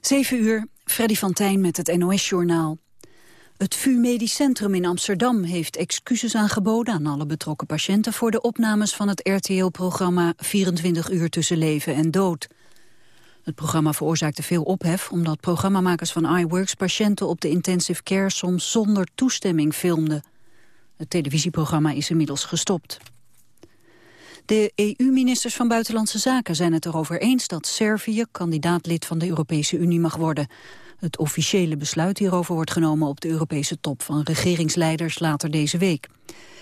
7 uur, Freddy van Tijn met het NOS-journaal. Het VU Medisch Centrum in Amsterdam heeft excuses aangeboden aan alle betrokken patiënten voor de opnames van het RTL-programma 24 uur tussen leven en dood. Het programma veroorzaakte veel ophef omdat programmamakers van iWorks patiënten op de intensive care soms zonder toestemming filmden. Het televisieprogramma is inmiddels gestopt. De EU-ministers van Buitenlandse Zaken zijn het erover eens dat Servië kandidaatlid van de Europese Unie mag worden. Het officiële besluit hierover wordt genomen op de Europese top van regeringsleiders later deze week.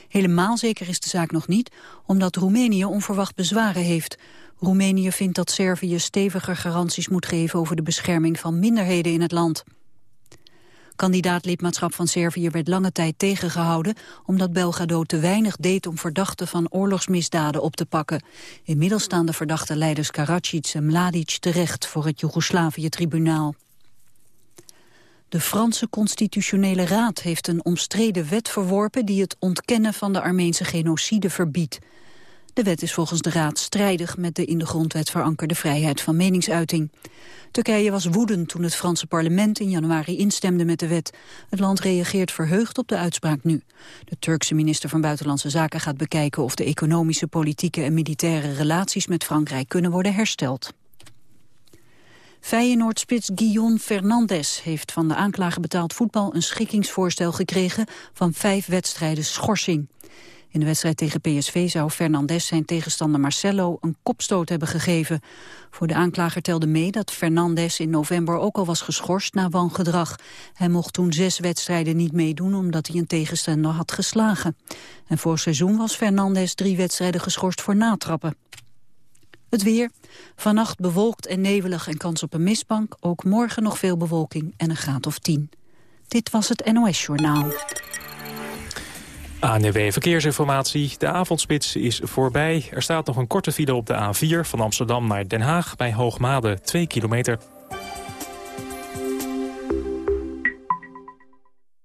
Helemaal zeker is de zaak nog niet, omdat Roemenië onverwacht bezwaren heeft. Roemenië vindt dat Servië steviger garanties moet geven over de bescherming van minderheden in het land. Kandidaat-lidmaatschap van Servië werd lange tijd tegengehouden... omdat Belgrado te weinig deed om verdachten van oorlogsmisdaden op te pakken. Inmiddels staan de verdachte leiders Karadzic en Mladic terecht... voor het Joegoslavië-tribunaal. De Franse Constitutionele Raad heeft een omstreden wet verworpen... die het ontkennen van de Armeense genocide verbiedt. De wet is volgens de Raad strijdig met de in de grondwet verankerde vrijheid van meningsuiting. Turkije was woedend toen het Franse parlement in januari instemde met de wet. Het land reageert verheugd op de uitspraak nu. De Turkse minister van Buitenlandse Zaken gaat bekijken of de economische, politieke en militaire relaties met Frankrijk kunnen worden hersteld. Feyenoordspits Guillaume Fernandes heeft van de aanklager betaald voetbal een schikkingsvoorstel gekregen van vijf wedstrijden schorsing. In de wedstrijd tegen PSV zou Fernandes zijn tegenstander Marcelo een kopstoot hebben gegeven. Voor de aanklager telde mee dat Fernandes in november ook al was geschorst na wangedrag. Hij mocht toen zes wedstrijden niet meedoen omdat hij een tegenstander had geslagen. En voor seizoen was Fernandes drie wedstrijden geschorst voor natrappen. Het weer. Vannacht bewolkt en nevelig en kans op een mistbank. Ook morgen nog veel bewolking en een graad of 10. Dit was het NOS Journaal. ANW Verkeersinformatie. De avondspits is voorbij. Er staat nog een korte file op de A4 van Amsterdam naar Den Haag... bij Hoogmade 2 kilometer.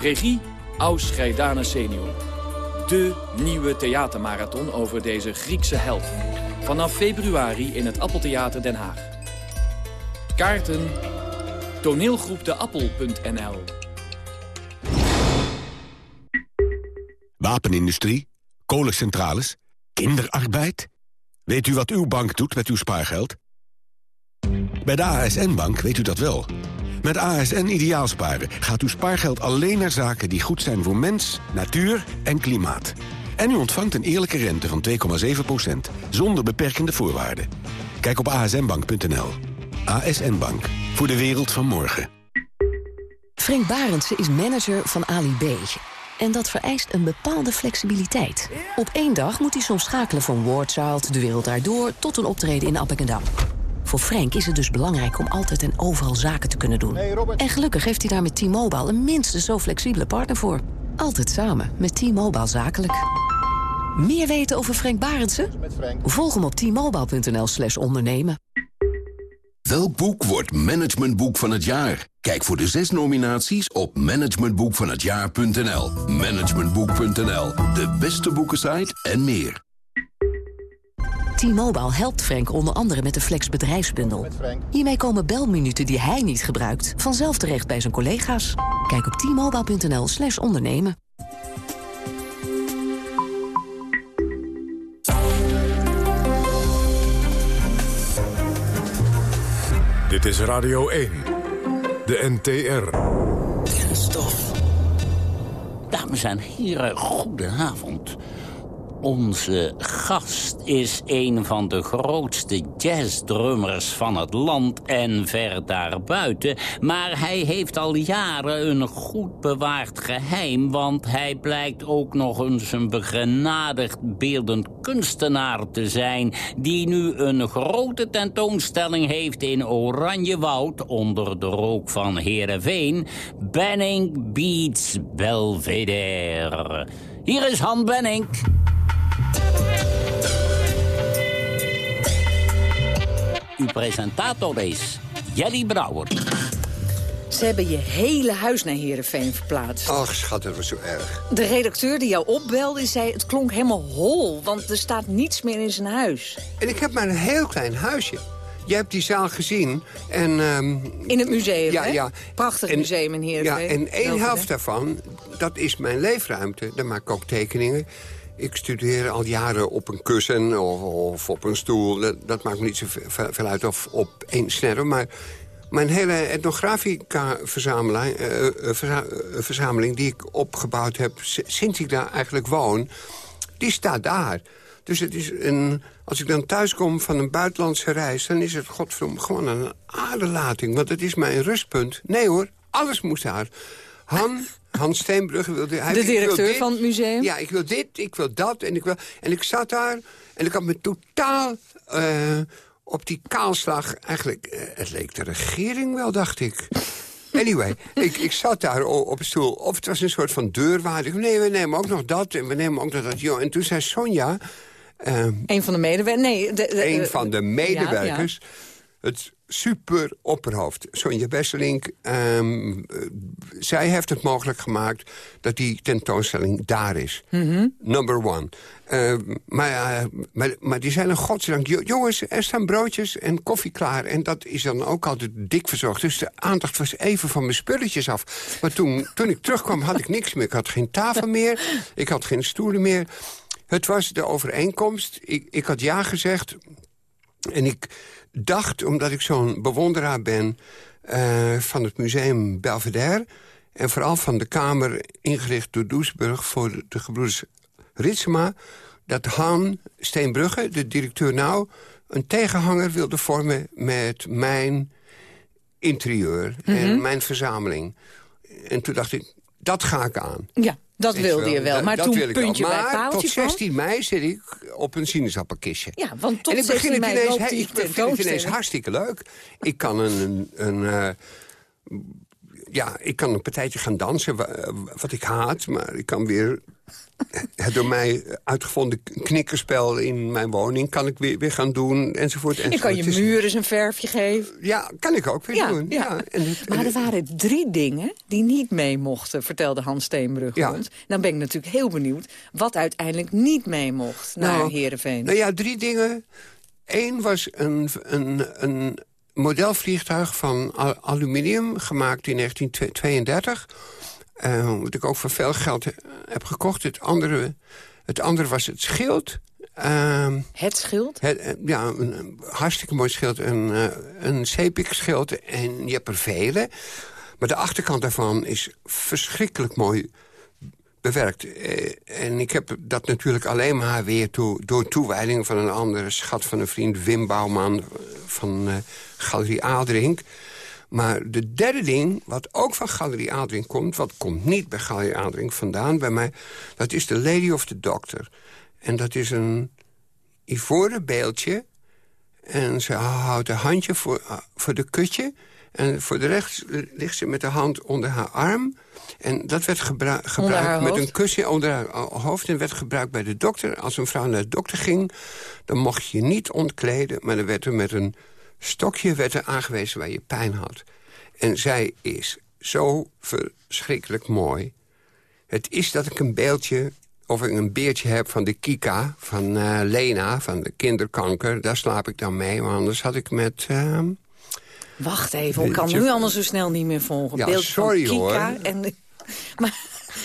Regie Aus senior. De nieuwe theatermarathon over deze Griekse held. Vanaf februari in het Appeltheater Den Haag. Kaarten toneelgroepdeappel.nl Wapenindustrie, kolencentrales, kinderarbeid. Weet u wat uw bank doet met uw spaargeld? Bij de ASN-bank weet u dat wel. Met ASN Ideaalsparen gaat uw spaargeld alleen naar zaken die goed zijn voor mens, natuur en klimaat. En u ontvangt een eerlijke rente van 2,7%, zonder beperkende voorwaarden. Kijk op asnbank.nl. ASN Bank, voor de wereld van morgen. Frank Barendse is manager van Ali B. En dat vereist een bepaalde flexibiliteit. Op één dag moet hij soms schakelen van Wardchild, De Wereld Daardoor... tot een optreden in Appingedam. Voor Frank is het dus belangrijk om altijd en overal zaken te kunnen doen. En gelukkig heeft hij daar met T-Mobile een minstens zo flexibele partner voor. Altijd samen met T-Mobile Zakelijk. Meer weten over Frank Barendse? Volg hem op t-mobile.nl slash ondernemen. Welk boek wordt managementboek van het jaar? Kijk voor de zes nominaties op managementboekvanhetjaar.nl. Managementboek.nl, de beste boekensite en meer. T-Mobile helpt Frank onder andere met de Flex bedrijfsbundel. Hiermee komen belminuten die hij niet gebruikt... vanzelf terecht bij zijn collega's. Kijk op t-mobile.nl slash ondernemen. Dit is Radio 1, de NTR. Kenstof. Dames en heren, goedenavond. Onze gast is een van de grootste jazzdrummers van het land en ver daarbuiten. Maar hij heeft al jaren een goed bewaard geheim... want hij blijkt ook nog eens een begenadigd beeldend kunstenaar te zijn... die nu een grote tentoonstelling heeft in Oranjewoud... onder de rook van Heerenveen. Benning Beats Belvedere. Hier is Han Benning. Uw presentator is Jelly Brouwer. Ze hebben je hele huis naar Heerenveen verplaatst. Ach, schat, dat was zo erg. De redacteur die jou opbelde zei het klonk helemaal hol... want er staat niets meer in zijn huis. En ik heb maar een heel klein huisje. Jij hebt die zaal gezien en... ehm, In het museum, ja, hè? Ja. Prachtig En- museum in Ja, Heerenveen. en één helft daarvan, dat is mijn leefruimte. Daar maak ik ook tekeningen. Ik studeer al jaren op een kussen of, op een stoel. Dat, maakt me niet zoveel veel uit of op één snerven. Maar mijn hele etnografica-verzameling eh, eh, eh, die ik opgebouwd heb... sinds ik daar eigenlijk woon, die staat daar. Dus het is een, als ik dan thuis kom van een buitenlandse reis... dan is het godverdomme gewoon een aderlating. Want het is mijn rustpunt. Nee hoor, alles moest daar. Han, Hans Steenbrugge wilde... Hij, De directeur dit. van het museum? Ja, ik wil dit, ik wil dat. En ik, wil, en ik zat daar en ik had me totaal eh, op die kaalslag... Eigenlijk, eh, het leek de regering wel, dacht ik. Anyway, ik, ik zat daar op een stoel. Of het was een soort van deurwaarder. Nee, we nemen ook nog dat en we nemen ook nog dat. Joh. En toen zei Sonja... ehm, Een van de medewerkers? Nee, de, de- een van de medewerkers. Het super opperhoofd, Sonja Besselink. ehm, eh, zij heeft het mogelijk gemaakt dat die tentoonstelling daar is. Mhm. Number one. Ehm, maar, eh, maar, maar die zijn een godzijdank... "Jo- Jongens, er staan broodjes en koffie klaar. En dat is dan ook altijd dik verzorgd. Dus de aandacht was even van mijn spulletjes af. Maar toen, toen ik terugkwam had ik niks meer. Ik had geen tafel meer. Ik had geen stoelen meer. Het was de overeenkomst. Ik, ik had ja gezegd. En ik dacht, omdat ik zo'n bewonderaar ben... eh, van het museum Belvedere... en vooral van de kamer ingericht door Doesburg... voor de, de gebroeders Ritsema... dat Han Steenbrugge, de directeur nou... een tegenhanger wilde vormen met mijn interieur... en Mhm. mijn verzameling. En toen dacht ik, dat ga ik aan. Ja, dat wilde je wel. Dat- Maar dat toen wil ik wel. puntje bij Maar paaltje tot 16 mei zit ik op een sinaasappelkistje. Ja, want tot en ik begin 16 het mei ineens, loopt ik vind het ineens hartstikke leuk. Ik kan een, een, eh, ja, ik kan een partijtje gaan dansen, wa- wat ik haat. Maar ik kan weer het door mij uitgevonden knikkerspel in mijn woning... kan ik weer, weer gaan doen, enzovoort. Je kan enzovoort. je Het is- muren eens een verfje geven. Ja, kan ik ook weer Ja, doen. ja. Ja. En het- Maar er waren drie dingen die niet mee mochten, vertelde Hans Steenbrug Ja. ons. Dan ben ik natuurlijk heel benieuwd wat uiteindelijk niet mee mocht naar Nou, Heerenveen. Nou ja, drie dingen. Eén was een, een, een modelvliegtuig van al- aluminium, gemaakt in 1932. Eh, wat ik ook voor veel geld eh, heb gekocht. Het andere, het andere was het schild. Ehm, het schild? het, eh, ja, een, een hartstikke mooi schild. Een, een Sepik schild. En je hebt er vele. Maar de achterkant daarvan is verschrikkelijk mooi bewerkt. En ik heb dat natuurlijk alleen maar weer toe, door toewijding van een andere schat van een vriend... Wim Bouwman van Galerie Aardrink. Maar de derde ding, wat ook van Galerie Aardrink komt... wat komt niet bij Galerie Aardrink vandaan bij mij... dat is de Lady of the Doctor. En dat is een ivoren beeldje... En ze houdt een handje voor, ah, voor de kutje. En voor de rest ligt ze met de hand onder haar arm. En dat werd gebru- gebruikt met een kusje onder haar uh, hoofd. En werd gebruikt bij de dokter. Als een vrouw naar de dokter ging, dan mocht je niet ontkleden. Maar dan werd er met een stokje werd er aangewezen waar je pijn had. En zij is zo verschrikkelijk mooi. Het is dat ik een beeldje of ik een beertje heb van de Kika, van eh, Lena, van de kinderkanker. Daar slaap ik dan mee, maar anders had ik met... ehm, Wacht even, ik kan nu allemaal zo snel niet meer volgen. Ja, Beeld sorry, van Kika hoor. En, maar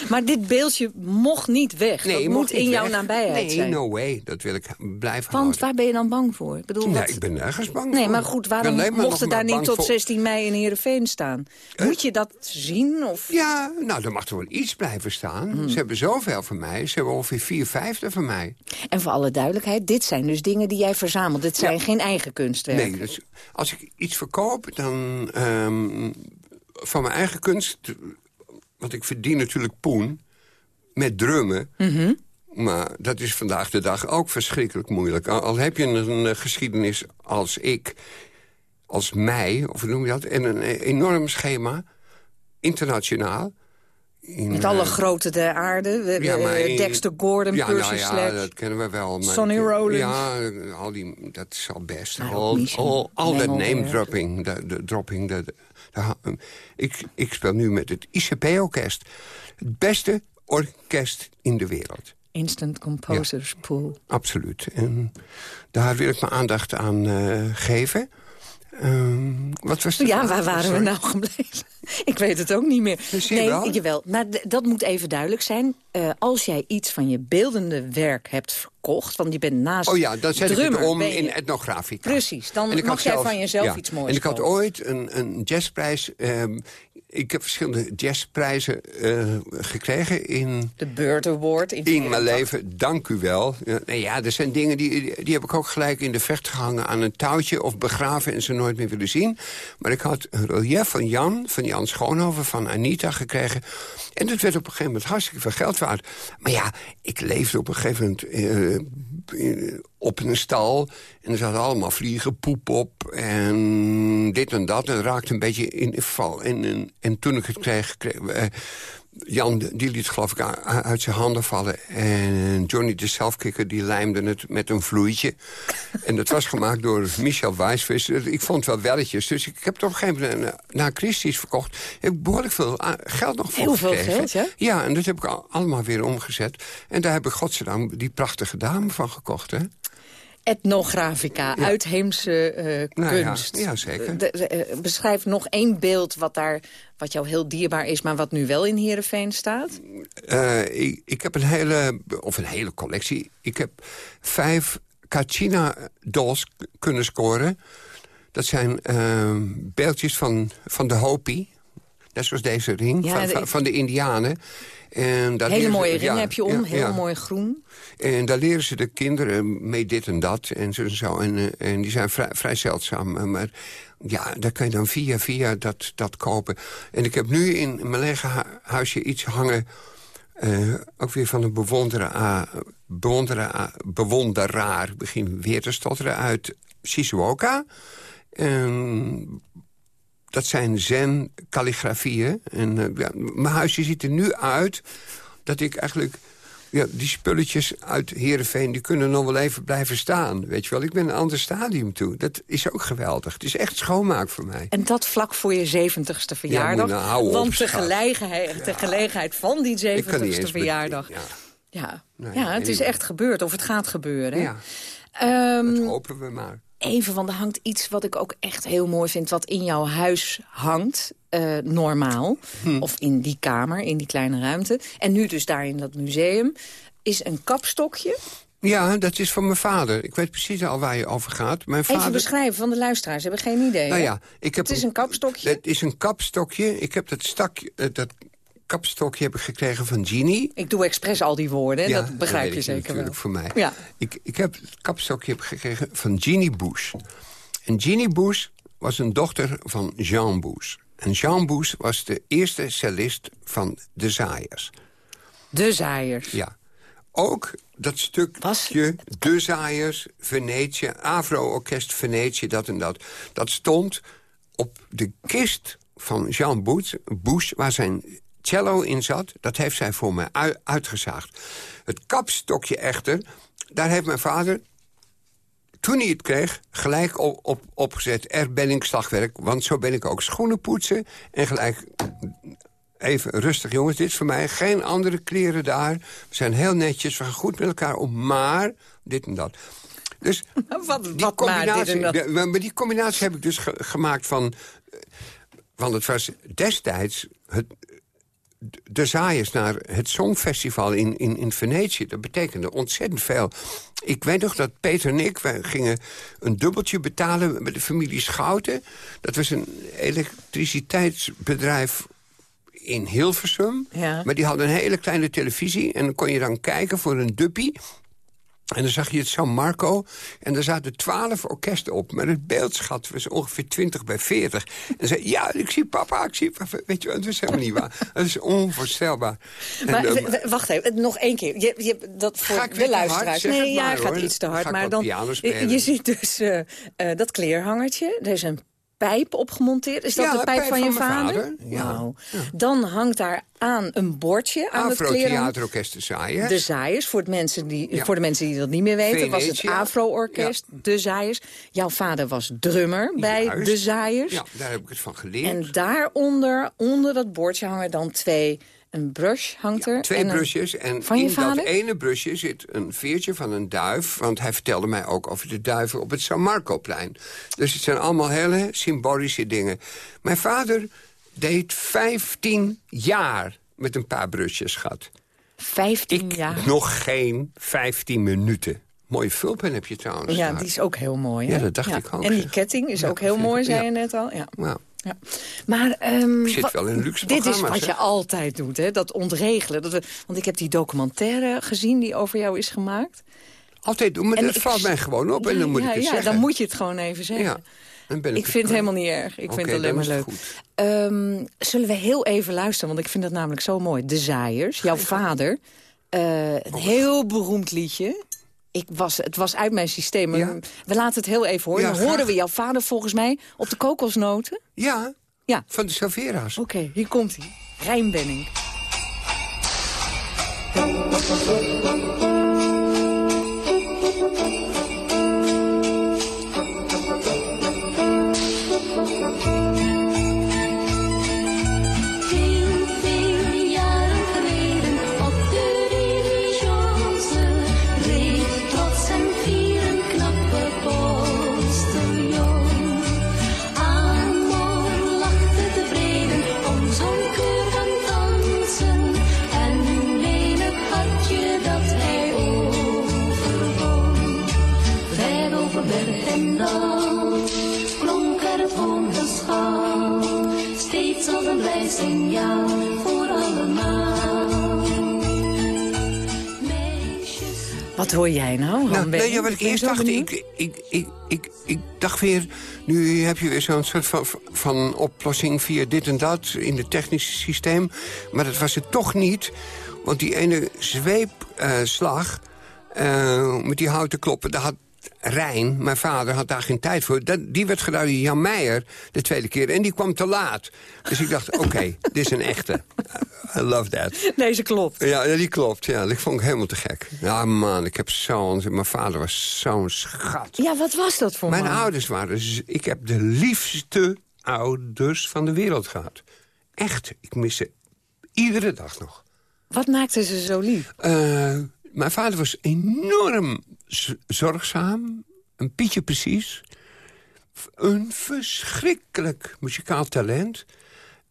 Maar dit beeldje mocht niet weg. Nee, dat je moet in jouw weg. nabijheid nee, zijn. no way. Dat wil ik blijven Want houden. waar ben je dan bang voor? Ik bedoel, Nee, wat- ik ben nergens bang Nee, voor. maar goed, waarom maar mocht het daar niet tot voor- 16 mei in Heerenveen staan? Moet je dat zien? Of... Ja, nou, er mag er wel iets blijven staan. Hmm. Ze hebben zoveel van mij. Ze hebben ongeveer vier vijfde van mij. En voor alle duidelijkheid, dit zijn dus dingen die jij verzamelt. Dit zijn geen eigen kunstwerken. Nee, dus als ik iets verkoop, dan ehm, van mijn eigen kunst... Want ik verdien natuurlijk poen met drummen. Mhm. Maar dat is vandaag de dag ook verschrikkelijk moeilijk. Al, heb je een, eh, geschiedenis als ik, als mij, of hoe noem je dat... en een eh, enorm schema, internationaal... In, Met alle eh, grote der aarde. We- ja, we- maar in- Dexter Gordon, ja, Percy nou ja, Sledge. dat kennen we wel. maar- Sonny Rollins. Ja, al die, dat is al best. Al, Michel al, al dat Mengelberg. name dropping. De, de- ik, ik speel nu met het ICP-orkest. Het beste orkest in de wereld. Instant Composers Pool. Absoluut. En daar wil ik mijn aandacht aan eh, geven. Ehm, wat was de Ja, waar waren we nou gebleven? Ik weet het ook niet meer. je nee, wel. jawel. Maar dat moet even duidelijk zijn. Eh, als jij iets van je beeldende werk hebt verkocht... want je bent naast Oh ja, dan zet ik het om je- in etnografica. Precies, dan mag jij zelf- van jezelf ja. iets moois En ik had ooit een, een jazzprijs... ehm, ik heb verschillende jazzprijzen eh, gekregen in, De Bird Award. In, in mijn leven. Dank u wel. Ja, nee, ja, er zijn dingen die, die heb ik ook gelijk in de vecht gehangen aan een touwtje... of begraven en ze nooit meer willen zien. Maar ik had een relief van Jan, van Jan Schoonhoven, van Anita gekregen. En dat werd op een gegeven moment hartstikke veel geld waard. Maar ja, ik leefde op een gegeven moment eh, op een stal... en er zat allemaal vliegen, poep op en dit en dat. En raakte een beetje in val. En, en, en toen ik het kreeg... kreeg eh, Jan die liet geloof ik uit zijn handen vallen. En Johnny de Selfkicker die lijmde het met een vloeitje. en dat was gemaakt door Michel Wijsvisser. Ik vond het wel welletjes. Dus ik heb het op een gegeven moment eh, naar Christie's verkocht. Heb ik behoorlijk veel ah, geld nog voor Heel veel gekregen. geld, ja? Ja, en dat heb ik al- allemaal weer omgezet. En daar heb ik godzijdank die prachtige dame van gekocht. Hè? Etnografica, uitheemse eh, Nou kunst. ja, zeker. De- de- eh, beschrijf nog één beeld wat, daar, wat jou heel dierbaar is... maar wat nu wel in Heerenveen staat. Eh, ik, ik heb een hele, of een hele collectie. Ik heb vijf Kachina dolls k- kunnen scoren. Dat zijn eh, beeldjes van, van de Hopi. Net zoals deze ring, Ja, van, de- van, van de Indianen. En daar Hele ze- mooie ring ja, heb je om, ja, heel ja. mooi groen. En daar leren ze de kinderen mee dit en dat en zo en zo. En, eh, en die zijn vrij, vrij zeldzaam. Maar ja, daar kan je dan via via dat, dat kopen. En ik heb nu in mijn lege hu- huisje iets hangen... eh, ook weer van een bewonderaar, bewonderaar, bewonderaar... begin weer te stotteren, uit Shizuoka. En dat zijn zen-kalligrafieën. En eh, ja, mijn huisje ziet er nu uit dat ik eigenlijk... Ja, die spulletjes uit Heerenveen, die kunnen nog wel even blijven staan. Weet je wel, ik ben een ander stadium toe. Dat is ook geweldig. Het is echt schoonmaak voor mij. En dat vlak voor je 70ste verjaardag. nou, op, want de gelegenheid, de gelegenheid van die Ik kan niet 70ste eens verjaardag. Ja, Ja, ja het is echt gebeurd. Of het gaat gebeuren. ja Ehm, dat hopen we maar. Even, want er hangt iets wat ik ook echt heel mooi vind... wat in jouw huis hangt, eh, normaal. Hm. Of in die kamer, in die kleine ruimte. En nu dus daar in dat museum. Is een kapstokje. Ja, dat is van mijn vader. Ik weet precies al waar je over gaat. Mijn Even vader... beschrijven van de luisteraars. Ze hebben geen idee. Nou ja, ik heb Het is een kapstokje. Het is een kapstokje. Ik heb dat, stakje, eh, dat kapstokje heb ik gekregen van Genie. Ik doe expres al die woorden. Ja, dat begrijp je zeker natuurlijk wel. voor mij. Ja. Ik, ik heb het kapstokje heb gekregen van Jeannie Bush. En Jeannie Bush was een dochter van Jean Bush. En Jean Bush was de eerste cellist van de Zaaiers. De zaaiers. Ja. Ook dat stukje De Zaaiers, Venetië, Avro-orkest Venetië, dat en dat. Dat stond op de kist van Jean Bush, Bush waar zijn cello in zat. Dat heeft zij voor mij ui- uitgezaagd. Het kapstokje echter, daar heeft mijn vader toen hij het kreeg, gelijk op, op, opgezet. Er ben ik slagwerk, want zo ben ik ook schoenen poetsen. En gelijk, even rustig jongens, dit is voor mij geen andere kleren daar. We zijn heel netjes, we gaan goed met elkaar om, maar dit en dat. Dus Wat, die wat combinatie, en dat. de- maar die combinatie heb ik dus ge- gemaakt van... eh, Want het was destijds het, de zaaiers naar het Songfestival in, in, in Venetië. Dat betekende ontzettend veel. Ik weet nog dat Peter en ik, wij gingen een dubbeltje betalen... met de familie Schouten. Dat was een elektriciteitsbedrijf in Hilversum. Ja. Maar die hadden een hele kleine televisie. En dan kon je dan kijken voor een duppie. En dan zag je het San Marco. En daar zaten twaalf orkesten op. Maar het beeldschat was ongeveer 20 bij 40. En zei, ja, ik zie papa, ik zie papa. Weet je dat is helemaal niet waar. Dat is onvoorstelbaar. En, Maar eh, w- w- wacht even, nog één keer. Je, je, dat voor Ga ik de hard? luisteraars. Nee, het maar, ja, gaat hoor. iets te hard. Ga ik maar wat dan, piano je, spelen. je ziet dus eh, eh, dat kleerhangertje. Er is een pijp opgemonteerd. Is dat Ja, de pijp, pijp van je van vader? vader, ja. Dan hangt daar aan een bordje aan het kleerhangertje. Afro-theaterorkest de Zaaiers. De Zaaiers, voor, het mensen die, Ja. voor de mensen die dat niet meer weten... was het. Afro-orkest, De Zaaiers. Jouw vader was drummer bij Juist. De Zaaiers. Ja, daar heb ik het van geleerd. En daaronder, onder dat bordje hangen dan twee... Een brush hangt er. Twee en brusjes. En Van je in dat ene brusje zit een veertje van een duif. Want hij vertelde mij ook over de duiven op het San Marcoplein. Dus het zijn allemaal hele symbolische dingen. Mijn vader deed 15 jaar met een paar brusjes, schat. 15 jaar. Nog geen 15 minuten. Mooie vulpen heb je trouwens. Ja, die is ook heel mooi. Hè? Ja, dat dacht ik ook, En die ketting is Ja, ook heel mooi, zei je net al. Ja. Nou, Ja. Maar ehm, Ik zit wel in luxe dit is wat je altijd doet, hè? dat ontregelen. Dat we, want ik heb die documentaire gezien die over jou is gemaakt. altijd doen, maar En dat ik- valt mij gewoon op. en dan moet ja, ik het ja, zeggen. dan moet je het gewoon even zeggen. Ja, dan ben ik, vind het helemaal niet erg. Ik vind het alleen maar leuk. Ehm, zullen we heel even luisteren, want ik vind dat namelijk zo mooi. De Zaaiers, jouw vader. eh, een heel beroemd liedje. Ik was, het was uit mijn systeem. Ja. We laten het heel even horen. Ja, Dan graag. horen we jouw vader volgens mij op de kokosnoten. Ja, Ja, van de Savera's. oké, hier komt hij. Rijmbenning. Wat hoor jij nou, Nou, nee, ja, wat Ik eerst dacht, ik, ik, ik, ik, ik dacht weer... nu heb je weer zo'n soort van, van oplossing via dit en dat... in het technische systeem. Maar dat was het toch niet. Want die ene zweepslag eh, met die houten kloppen... daar had Rijn, mijn vader, had daar geen tijd voor. Dat, die werd gedaan door Jan Meijer de tweede keer. En die kwam te laat. Dus ik dacht, oké, dit is een echte. I love that. Deze klopt. Ja, die klopt. Ja, dat vond ik helemaal te gek. Ja, man, ik heb zo'n... Mijn vader was zo'n schat. Ja, wat was dat voor Mijn man? ouders waren... Ik heb de liefste ouders van de wereld gehad. Echt, ik mis ze iedere dag nog. Wat maakte ze zo lief? Eh, mijn vader was enorm zorgzaam. Een pietje precies. Een verschrikkelijk muzikaal talent.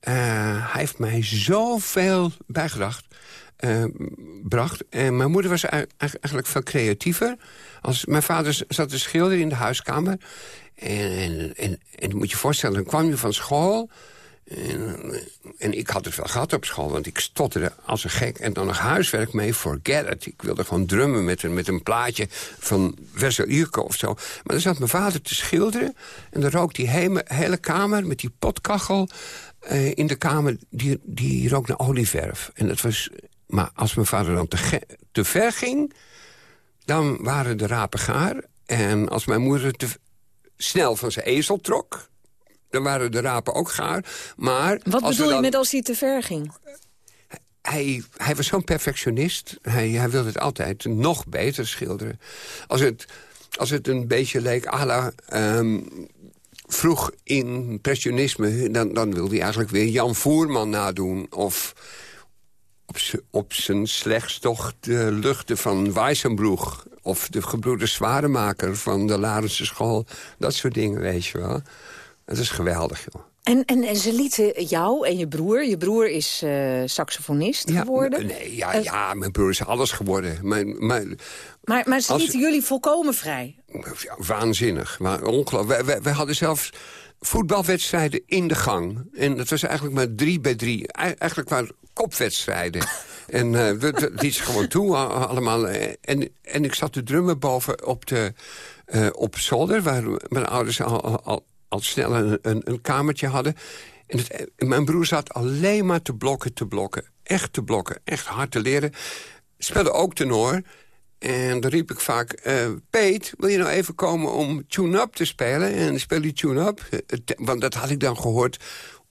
Eh, hij heeft mij zoveel bijgedacht. eh, bracht. En mijn moeder was ei- eigen- eigenlijk veel creatiever. Als mijn vader zat te schilderen in de huiskamer. En, en, en, en moet je je voorstellen, dan kwam je van school... En, en ik had het wel gehad op school, want ik stotterde als een gek. En dan nog huiswerk mee, forget it. Ik wilde gewoon drummen met een, met een plaatje van Wessel Ierko of zo. Maar dan zat mijn vader te schilderen... en dan rook die hele, hele kamer met die potkachel... eh, in de kamer, die, die rook naar olieverf. En dat was... Maar als mijn vader dan te, te ver ging... dan waren de rapen gaar. En als mijn moeder te snel van zijn ezel trok... dan waren de rapen ook gaar. Maar Wat als bedoel je met als hij te ver ging? hij, hij was zo'n perfectionist. Hij, hij wilde het altijd nog beter schilderen. Als het, als het een beetje leek à la... ehm, vroeg impressionisme... Dan, dan wilde hij eigenlijk weer Jan Voerman nadoen. Of op, zijn slechtst toch de luchten van Weissenbroeg. Of de gebroeders Zwaremaker van de Larense school. Dat soort dingen, weet je wel. Dat is geweldig, joh. En, en, en ze lieten jou en je broer... Je broer is eh, saxofonist geworden. Nee, ja, Eh, ja, mijn broer is alles geworden. Mijn, mijn, Maar, maar ze Als- lieten jullie volkomen vrij. ja, waanzinnig. Maar ongelooflijk. Wij, wij, wij hadden zelfs voetbalwedstrijden in de gang. En dat was eigenlijk maar drie bij drie. Ei- Eigenlijk waren het kopwedstrijden. en eh dat liet ze gewoon toe allemaal. En, en ik zat te drummen boven op, de, op zolder... waar mijn ouders al, al, al, snel een, een, een kamertje hadden. En, mijn broer zat alleen maar te blokken, te blokken. Echt te blokken, echt hard te leren. Speelde ook tenor... En dan riep ik vaak, eh Peet, wil je nou even komen om tune-up te spelen? En speel je tune-up. Eh, Want dat had ik dan gehoord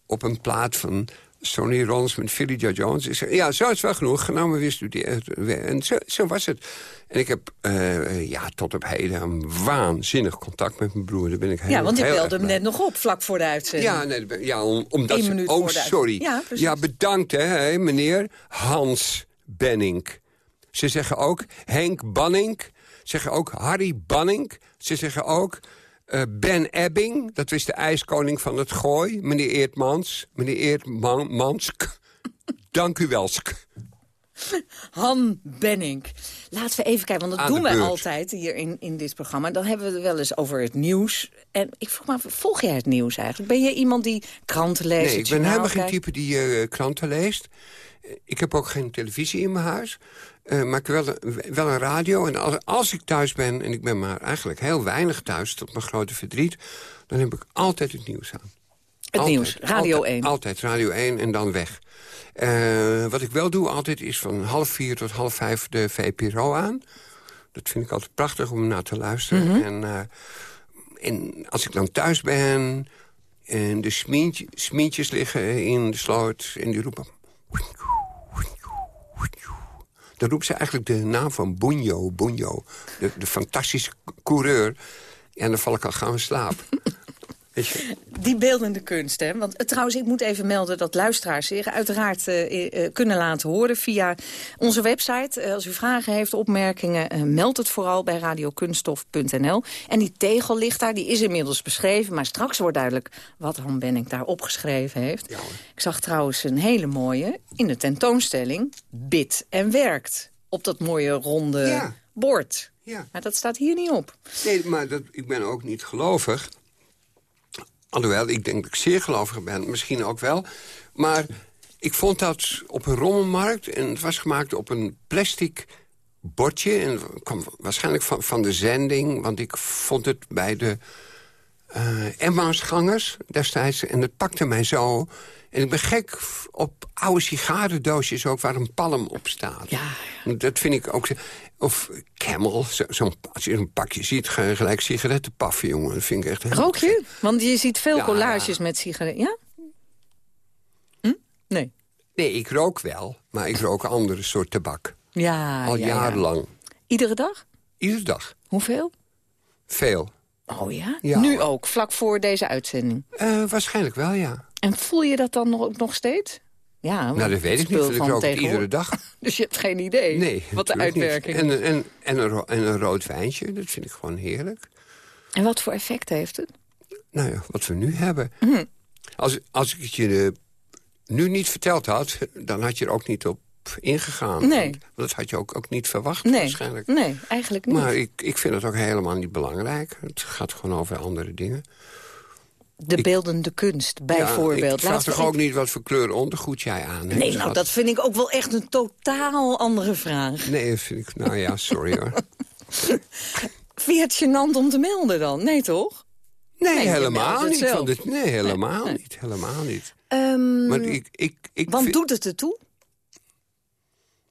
op een plaat van Sonny Rollins met Philly Jones. Ik zei, ja, zo is wel genoeg. Nou maar weer studeren. En zo, zo was het. En ik heb eh, ja, tot op heden een waanzinnig contact met mijn broer. Daar ben ik heel, Ja, want ik belde hem net nog op, vlak voor de uitzending. Ja, nee, ja om, omdat Eén ze- Oh, sorry. Ja, precies. bedankt, hè, meneer Hans Benning. Ze zeggen ook Henk Banning. Ze zeggen ook Harry Banning. Ze zeggen ook eh, Ben Ebbing. Dat was de ijskoning van het gooi. Meneer Eertmans. Meneer Eertmansk. Dank u wel. Han Benning. Laten we even kijken, want dat Aan doen wij beurt. altijd hier in, in dit programma. Dan hebben we het wel eens over het nieuws. En ik vroeg me af, volg jij het nieuws eigenlijk? Ben je iemand die kranten leest? Nee, ik ben helemaal geen type die eh, kranten leest. Ik heb ook geen televisie in mijn huis. Eh, maar ik heb wel, een- wel een radio. En als, als ik thuis ben, en ik ben maar eigenlijk heel weinig thuis... tot mijn grote verdriet, dan heb ik altijd het nieuws aan. Het Altijd, nieuws, Radio altijd, 1. Altijd, Radio 1 en dan weg. Eh, wat ik wel doe altijd is van half vier tot half vijf de VPRO aan. Dat vind ik altijd prachtig om naar te luisteren. Mhm. en, eh, en als ik dan thuis ben en de smientje- smientjes liggen in de sloot... en die roepen... Dan roept ze eigenlijk de naam van Bunjo, Bunjo. De, de fantastische coureur. En dan val ik al gaan slapen. Die beeldende kunst, hè? Want eh, trouwens, ik moet even melden dat luisteraars zich uiteraard eh, eh, kunnen laten horen via onze website. Als u vragen heeft, opmerkingen, meld het vooral bij radiokunststof.nl. En die tegel ligt daar, die is inmiddels beschreven, maar straks wordt duidelijk wat Han Benning daar opgeschreven heeft. ik zag trouwens een hele mooie in de tentoonstelling, Bid en Werkt. Op dat mooie ronde Ja. bord. Ja. Maar dat staat hier niet op. Nee, maar dat, ik ben ook niet gelovig. Alhoewel, ik denk dat ik zeer gelovig ben. Misschien ook wel. Maar ik vond dat op een rommelmarkt. En het was gemaakt op een plastic bordje. En het kwam waarschijnlijk van, van de zending. Want ik vond het bij de eh Emmausgangers destijds. En het pakte mij zo. En ik ben gek op oude sigarendoosjes ook waar een palm op staat. Ja. Dat vind ik ook... zo- Of Camel, zo, zo'n- als je een pakje ziet, ga je gelijk sigaretten paffen, jongen. Dat vind ik echt... Rook je? Want je ziet veel Ja, collages met sigaretten. Ja? Hm? Nee. Nee, ik rook wel, maar ik rook een andere soort tabak. Ja, Al ja, ja. jarenlang. Iedere dag? Iedere dag. Hoeveel? Veel. Oh ja? Ja. Nu ook, vlak voor deze uitzending. Eh, waarschijnlijk wel, ja. En voel je dat dan nog, ook nog steeds? Ja, nou, dat weet ik niet, spul want ik van rook het tegenwoordig. iedere dag. Dus je hebt geen idee Nee, wat de uitwerking En, is. en, en, een, en een rood wijntje, dat vind ik gewoon heerlijk. En wat voor effect heeft het? Nou ja, wat we nu hebben. Hm. Als, als ik het je eh, nu niet verteld had, dan had je er ook niet op ingegaan. Nee. Want dat had je ook, ook niet verwacht Nee, waarschijnlijk. nee, eigenlijk niet. Maar ik, ik vind het ook helemaal niet belangrijk. Het gaat gewoon over andere dingen. De beeldende kunst, Ja, bijvoorbeeld. ik vraag Laten we toch ook niet wat voor kleur ondergoed jij aan hebt. Nee, nou, dat vind ik ook wel echt een totaal andere vraag. Nee, vind ik... Nou ja, sorry hoor. Vind je het gênant om te melden dan? Nee, toch? Nee, helemaal niet. het, nee, helemaal niet. Helemaal niet. Ehm, Maar ik, ik, ik want vind- doet het ertoe?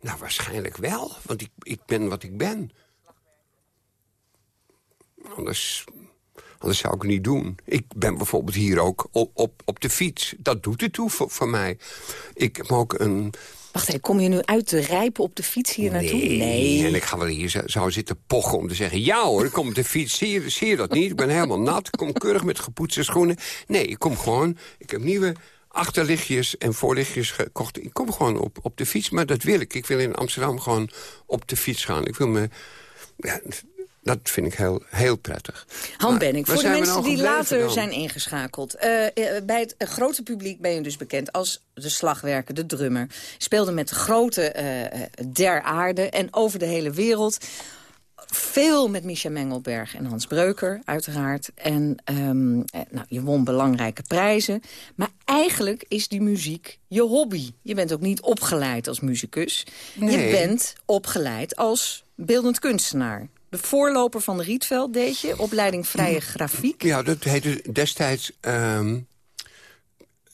Nou, waarschijnlijk wel. Want ik, ik ben wat ik ben. Anders, anders zou ik niet doen. Ik ben bijvoorbeeld hier ook op, op, op de fiets. Dat doet het toe voor, voor mij. Ik heb ook een... Wacht kom je nu uit te rijpen op de fiets hier naartoe? Nee, en ik ga wel hier zo, zo zitten pochen om te zeggen... ja hoor, ik kom op de fiets, zie je, zie je dat niet? Ik ben helemaal nat, ik kom keurig met gepoetste schoenen. Nee, ik kom gewoon, ik heb nieuwe achterlichtjes en voorlichtjes gekocht. Ik kom gewoon op, op de fiets, maar dat wil ik. Ik wil in Amsterdam gewoon op de fiets gaan. Ik wil me... Ja, Dat vind ik heel, heel prettig. Han Benning, waar voor de mensen die later dan? zijn ingeschakeld. Eh, eh, bij het grote publiek ben je dus bekend als de slagwerker, de drummer. Speelde met de grote eh, der aarde en over de hele wereld. Veel met Misha Mengelberg en Hans Breuker, uiteraard. En ehm, eh, nou, je won belangrijke prijzen. Maar eigenlijk is die muziek je hobby. Je bent ook niet opgeleid als muzikus. Je bent opgeleid als beeldend kunstenaar. De voorloper van de Rietveld deed je, opleiding Vrije Grafiek. Ja, dat heette destijds ehm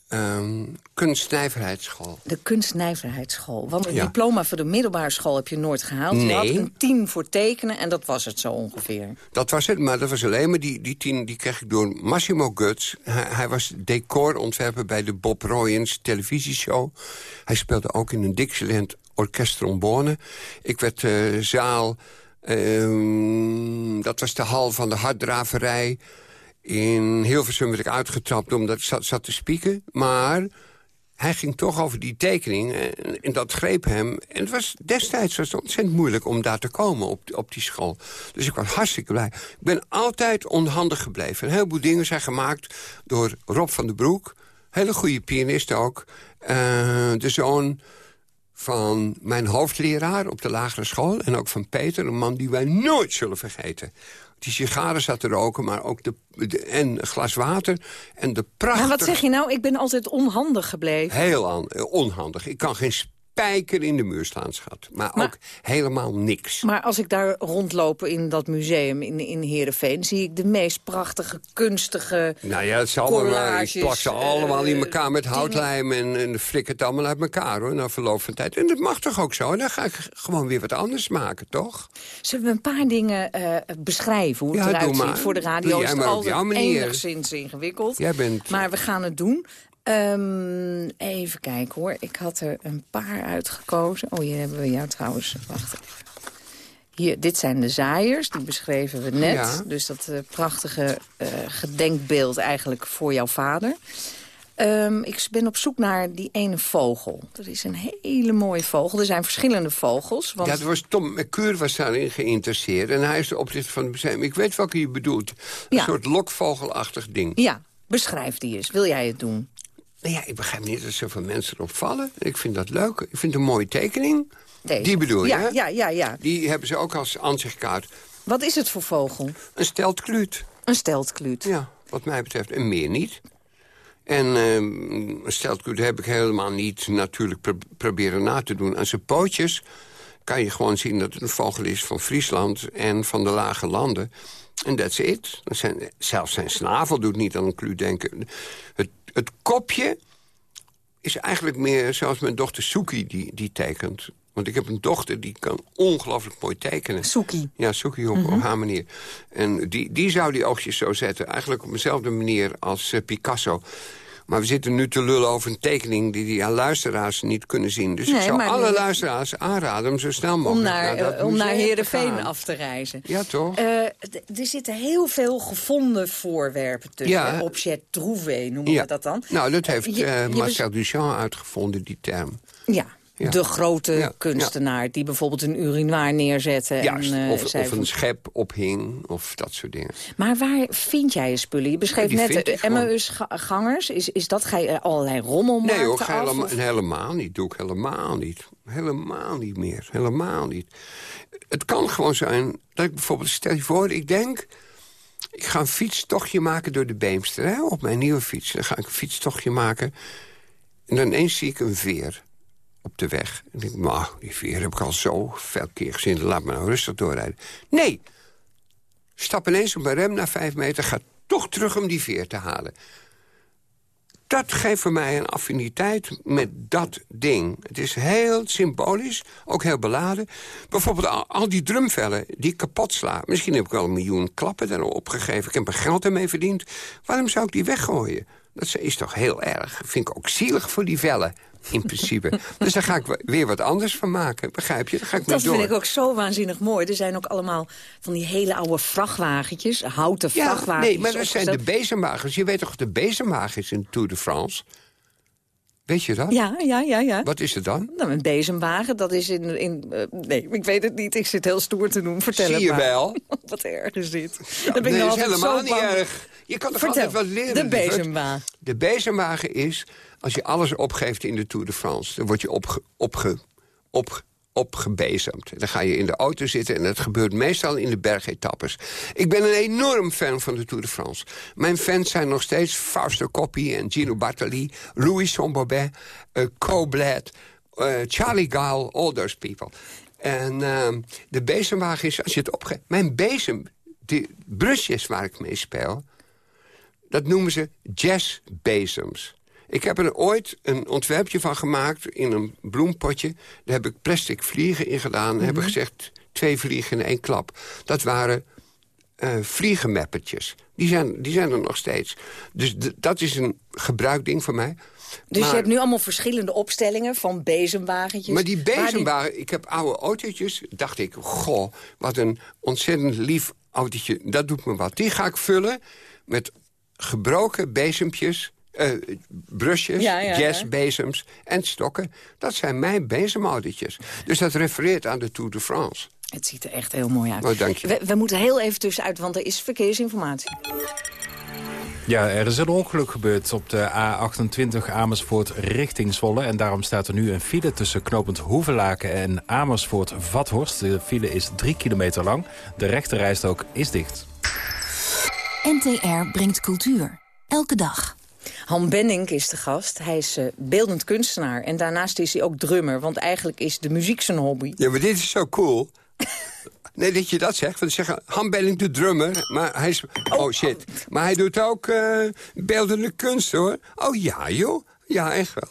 ehm kunstnijverheidsschool. De kunstnijverheidsschool. Want een Ja. diploma voor de middelbare school heb je nooit gehaald. Je had een tien voor tekenen en dat was het zo ongeveer. Dat was het, maar dat was alleen maar die, die tien die kreeg ik door Massimo Guts. Hij, hij was decorontwerper bij de Bob Royens televisieshow. Hij speelde ook in een Dixieland orkestrombone. Ik werd eh, zaal... ehm, dat was de hal van de harddraverij. In Hilversum werd ik uitgetrapt omdat ik zat, zat te spieken. Maar hij ging toch over die tekening en, dat greep hem. En het was, destijds was het ontzettend moeilijk om daar te komen op, op die school. Dus ik was hartstikke blij. Ik ben altijd onhandig gebleven. Een heleboel dingen zijn gemaakt door Rob van den Broek. Hele goede pianist ook. Eh, de zoon van mijn hoofdleraar op de lagere school. En ook van Peter, een man die wij nooit zullen vergeten. Die sigaren zat te roken, maar ook de, de- en een glas water. En de prachtige... Maar wat zeg je nou? Ik ben altijd onhandig gebleven. Heel an- onhandig. Ik kan geen spijker in de muur slaan, schat. Maar, Maar- ook helemaal niks. Maar als ik daar rondloop in dat museum in, in Heerenveen... zie ik de meest prachtige, kunstige Nou ja, het is allemaal, ik collages, plak ze allemaal in eh, elkaar met houtlijm... en, en flik het allemaal uit elkaar, hoor, na verloop van tijd. En dat mag toch ook zo? Dan ga ik gewoon weer wat anders maken, toch? Zullen we een paar dingen eh, beschrijven, hoe het Ja, eruit ziet? maar. Voor de radio is het maar altijd enigszins ingewikkeld. Jij bent... Maar we gaan het doen. Ehm, even kijken hoor. Ik had er een paar uitgekozen. Oh, hier hebben we jou trouwens. Wacht even. Hier, dit zijn de zaaiers, die beschreven we net. Ja. Dus dat eh, prachtige eh, gedenkbeeld eigenlijk voor jouw vader. Ehm, ik ben op zoek naar die ene vogel. Dat is een hele mooie vogel. Er zijn verschillende vogels. Want... Ja, dat was Tom McCure was daarin geïnteresseerd. En hij is de oprichter van het museum. Ik weet welke je bedoelt. Een Ja. soort lokvogelachtig ding. Ja, beschrijf die eens. Wil jij het doen? Nou ja, ik begrijp niet dat zoveel mensen erop vallen. Ik vind dat leuk. Ik vind het een mooie tekening. Deze. Die bedoel je, ja, hè? Ja, ja, ja. Die hebben ze ook als aanzichtkaart. Wat is het voor vogel? Een steltkluut. Een steltkluut. Ja, wat mij betreft. En meer niet. En ehm, een steltkluut heb ik helemaal niet natuurlijk pro- proberen na te doen. Aan zijn pootjes kan je gewoon zien dat het een vogel is van Friesland... en van de lage landen. En that's it. Zijn, zelfs zijn snavel doet niet aan een kluut denken. Het, het kopje is eigenlijk meer zoals mijn dochter Soekie die, die tekent. Want ik heb een dochter die kan ongelooflijk mooi tekenen. Soekie. Ja, Soekie op, op haar manier. En die, die zou die oogjes zo zetten. Eigenlijk op dezelfde manier als eh, Picasso. Maar we zitten nu te lullen over een tekening... die die aan luisteraars niet kunnen zien. Dus Nee, ik zou alle nu- luisteraars aanraden om zo snel mogelijk... Om naar, dat eh, om naar te Heerenveen af te reizen. Ja, toch? Eh, er zitten heel veel gevonden voorwerpen tussen. Ja. Objet trouvé noemen Ja. we dat dan. Nou, dat heeft Je- eh, je Marcel Duchamp uitgevonden, die term. Ja, Ja. de grote Ja, kunstenaar die bijvoorbeeld een urinoir neerzette. Juist, en, eh, of, of een schep ophing, of dat soort dingen. Maar waar vind jij je spullen? Je beschreef net ik gewoon. Emmaus-gangers. Is, is dat, ga je er allerlei rommel Nee hoor, af, helemaal, of- helemaal niet. Doe ik helemaal niet. Helemaal niet meer. Helemaal niet. Het kan gewoon zijn dat ik bijvoorbeeld... Stel je voor, ik denk... Ik ga een fietstochtje maken door de Beemster, hè, op mijn nieuwe fiets. Dan ga ik een fietstochtje maken. En dan ineens zie ik een veer op de weg. En ik denk, nou, die veer heb ik al zo veel keer gezien. Laat me nou rustig doorrijden. Nee, stap ineens op mijn rem na vijf meter... ga toch terug om die veer te halen dat geeft voor mij een affiniteit met dat ding. Het is heel symbolisch, ook heel beladen. Bijvoorbeeld al, al die drumvellen die kapot sla. Misschien heb ik wel een miljoen klappen erop gegeven. Ik heb er geld ermee verdiend. Waarom zou ik die weggooien? Dat is toch heel erg. Vind ik ook zielig voor die vellen, in principe. dus daar ga ik weer wat anders van maken. Begrijp je? Daar ga ik Dat door. vind ik ook zo waanzinnig mooi. Er zijn ook allemaal van die hele oude vrachtwagentjes, houten Ja, vrachtwagentjes. nee, maar dat zijn de opgesteld. bezemwagers. Je weet toch de bezemwagen is in Tour de France? Weet je dat? Ja, ja, ja, ja. Wat is het dan? Nou, een bezemwagen, dat is in... in eh, nee, ik weet het niet. Ik zit heel stoer te doen. Vertel Zie het je maar. wel. Wat erg is dit. Ja, Dan ben ik nog is helemaal zo niet erg. Je kan toch Vertel, altijd wat leren. de bezemwagen. De bezemwagen is, als je alles opgeeft in de Tour de France... dan word je opge, opge, op, opgebezemd. Dan ga je in de auto zitten en dat gebeurt meestal in de bergetappes. Ik ben een enorm fan van de Tour de France. Mijn fans zijn nog steeds Fausto Coppi en Gino Bartoli... Louis Bobet, uh, Coblet, uh, Charlie Gale, all those people. En uh, de bezemwagen is, als je het opgeeft... Mijn bezem, die brusjes waar ik mee speel... dat noemen ze jazzbezems. Ik heb er ooit een ontwerpje van gemaakt in een bloempotje. Daar heb ik plastic vliegen in gedaan. En heb ik gezegd, twee vliegen in één klap. Dat waren uh. Die zijn, die zijn er nog steeds. Dus dat is een gebruikding voor mij. Dus maar, je hebt nu allemaal verschillende opstellingen van bezemwagentjes. Maar die bezemwagen, die... ik heb oude autootjes. Dacht ik, goh, wat een ontzettend lief autootje. Dat doet me wat. Die ga ik vullen met gebroken bezempjes... Uh, brusjes, ja, ja, jazzbezems en stokken. Dat zijn mijn bezemautootjes. Dus dat refereert aan de Tour de France. Het ziet er echt heel mooi uit. Oh, dank je. We, we moeten heel even tussenuit, want er is verkeersinformatie. Ja, er is een ongeluk gebeurd op de A28 Amersfoort richting Zwolle. En daarom staat er nu een file tussen knopend Hoevelaken en Amersfoort-Vathorst. De file is drie kilometer lang. De rechterrijstrook is dicht. NTR brengt cultuur. Elke dag. Han Benning is de gast. Hij is uh, beeldend kunstenaar. En daarnaast is hij ook drummer. Want eigenlijk is de muziek zijn hobby. Ja, maar dit is zo cool. Nee, dat je dat zegt. Want ze zeggen, Han Benning de drummer. Maar hij is... Oh, shit. Maar hij doet ook uh, beeldende kunst, hoor. Oh ja, joh. Ja, echt wel.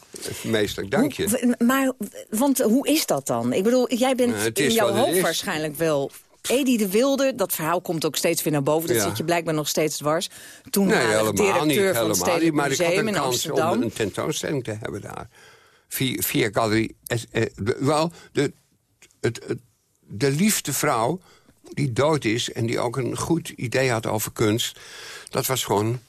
Meester, dank je. Hoe, maar, want hoe is dat dan? Ik bedoel, jij bent Nou, in jouw hoofd waarschijnlijk wel... Edi de Wilde, dat verhaal komt ook steeds weer naar boven. Dat Ja. zit je blijkbaar nog steeds dwars. Toen Nee, helemaal directeur niet. van het Stedelijk niet. Maar ik had Museum een in Amsterdam. om een tentoonstelling te hebben daar. Via, via Galerie... Eh, de- wel, de, het, het, de liefste vrouw die dood is... en die ook een goed idee had over kunst... dat was gewoon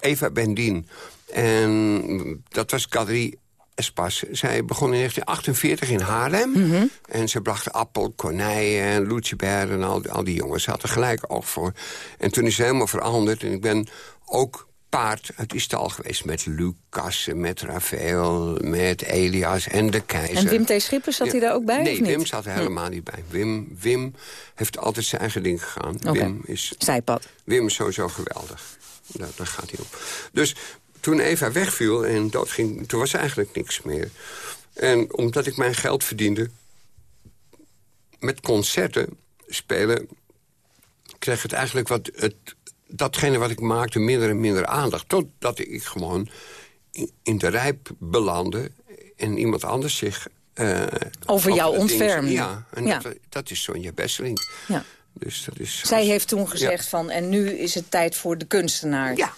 Eva Bendien. En dat was Galerie Espas. Zij begon in 1948 in Haarlem. Mhm. En ze bracht Appel, Corneille en Lucebert en al, al die jongens. Ze hadden gelijk oog voor. En toen is ze helemaal veranderd. En ik ben ook paard uit die stal geweest. Met Lucas, met Rafael, met Elias en de keizer. En Wim T. Schippers, zat Ja. hij daar ook bij? Nee, of niet? Wim zat er helemaal niet bij. Wim, Wim heeft altijd zijn eigen ding gegaan. Wim, is, Zijpad. Wim is sowieso geweldig. Daar, daar gaat hij om. Dus toen Eva wegviel en doodging, toen was er eigenlijk niks meer. En omdat ik mijn geld verdiende met concerten spelen... kreeg het eigenlijk wat... Het, datgene wat ik maakte minder en minder aandacht. Totdat ik gewoon in, de rijp belandde... en iemand anders zich... eh, Over jou ontfermde. Ja, en Ja. Dat, dat is Sonja Besseling. Ja. Dus dat is... Zij heeft toen gezegd van, en nu is het tijd voor de kunstenaar. Ja.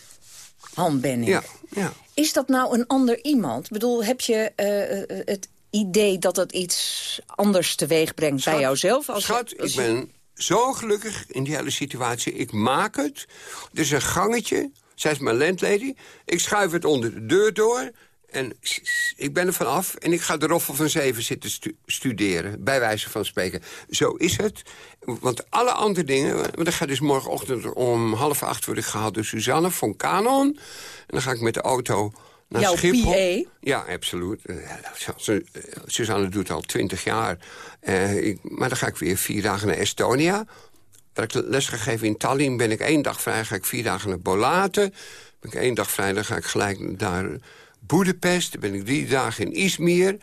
Han Benning. Ja, ja. Is dat nou een ander iemand? Ik bedoel, heb je eh, eh, het idee dat dat iets anders teweeg brengt bij jouzelf? Als, Schat, als ik ben zo gelukkig in die hele situatie. Ik maak het. Er is een gangetje. Zij is mijn landlady. Ik schuif het onder de deur door. En ik ben er vanaf. En ik ga de Roffel van Zeven zitten stu- studeren. Bij wijze van spreken. Zo is het. Want alle andere dingen... Want dan ga dus morgenochtend om half acht worden gehaald door Suzanne van Canon. En dan ga ik met de auto naar Jouw Schiphol. PA? Ja, absoluut. Eh, eh, Suzanne doet al twintig jaar. Eh, ik, maar dan ga ik weer vier dagen naar Estonia. Waar ik les gegeven in Tallinn. Ben ik één dag vrij, ga ik vier dagen naar Bolate. Ben ik één dag vrij, dan ga ik gelijk naar Boedapest. Dan ben ik drie dagen in Izmir.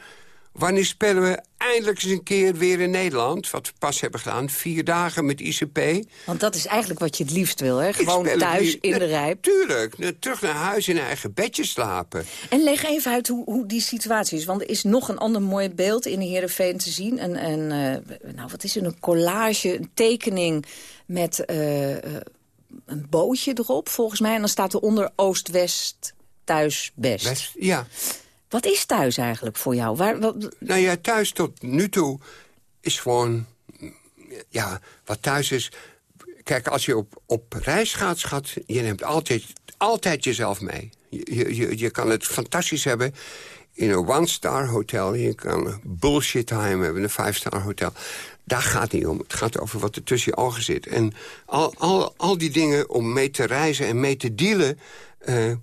Wanneer spelen we eindelijk eens een keer weer in Nederland? Wat we pas hebben gedaan. Vier dagen met ICP. Want dat is eigenlijk wat je het liefst wil, hè? Gewoon thuis in de rijp. Tuurlijk. Terug naar huis in eigen bedje slapen. En leg even uit hoe, hoe die situatie is. Want er is nog een ander mooi beeld in de Heerenveen te zien. Een, een, eh, nou, wat is het? Een collage, een tekening met eh, eh, een bootje erop, volgens mij. En dan staat eronder Oost-West, thuis, best. Best, ja. Wat is thuis eigenlijk voor jou? Waar, wat, Nou ja, thuis tot nu toe is gewoon... Ja, wat thuis is... Kijk, als je op, op reis gaat, schat... je neemt altijd, altijd jezelf mee. Je, je, je kan het fantastisch hebben in een one-star hotel. Je kan bullshit time hebben in een five-star hotel. Daar gaat het niet om. Het gaat over wat er tussen je ogen zit. En al, al, al die dingen om mee te reizen en mee te dealen... Uh,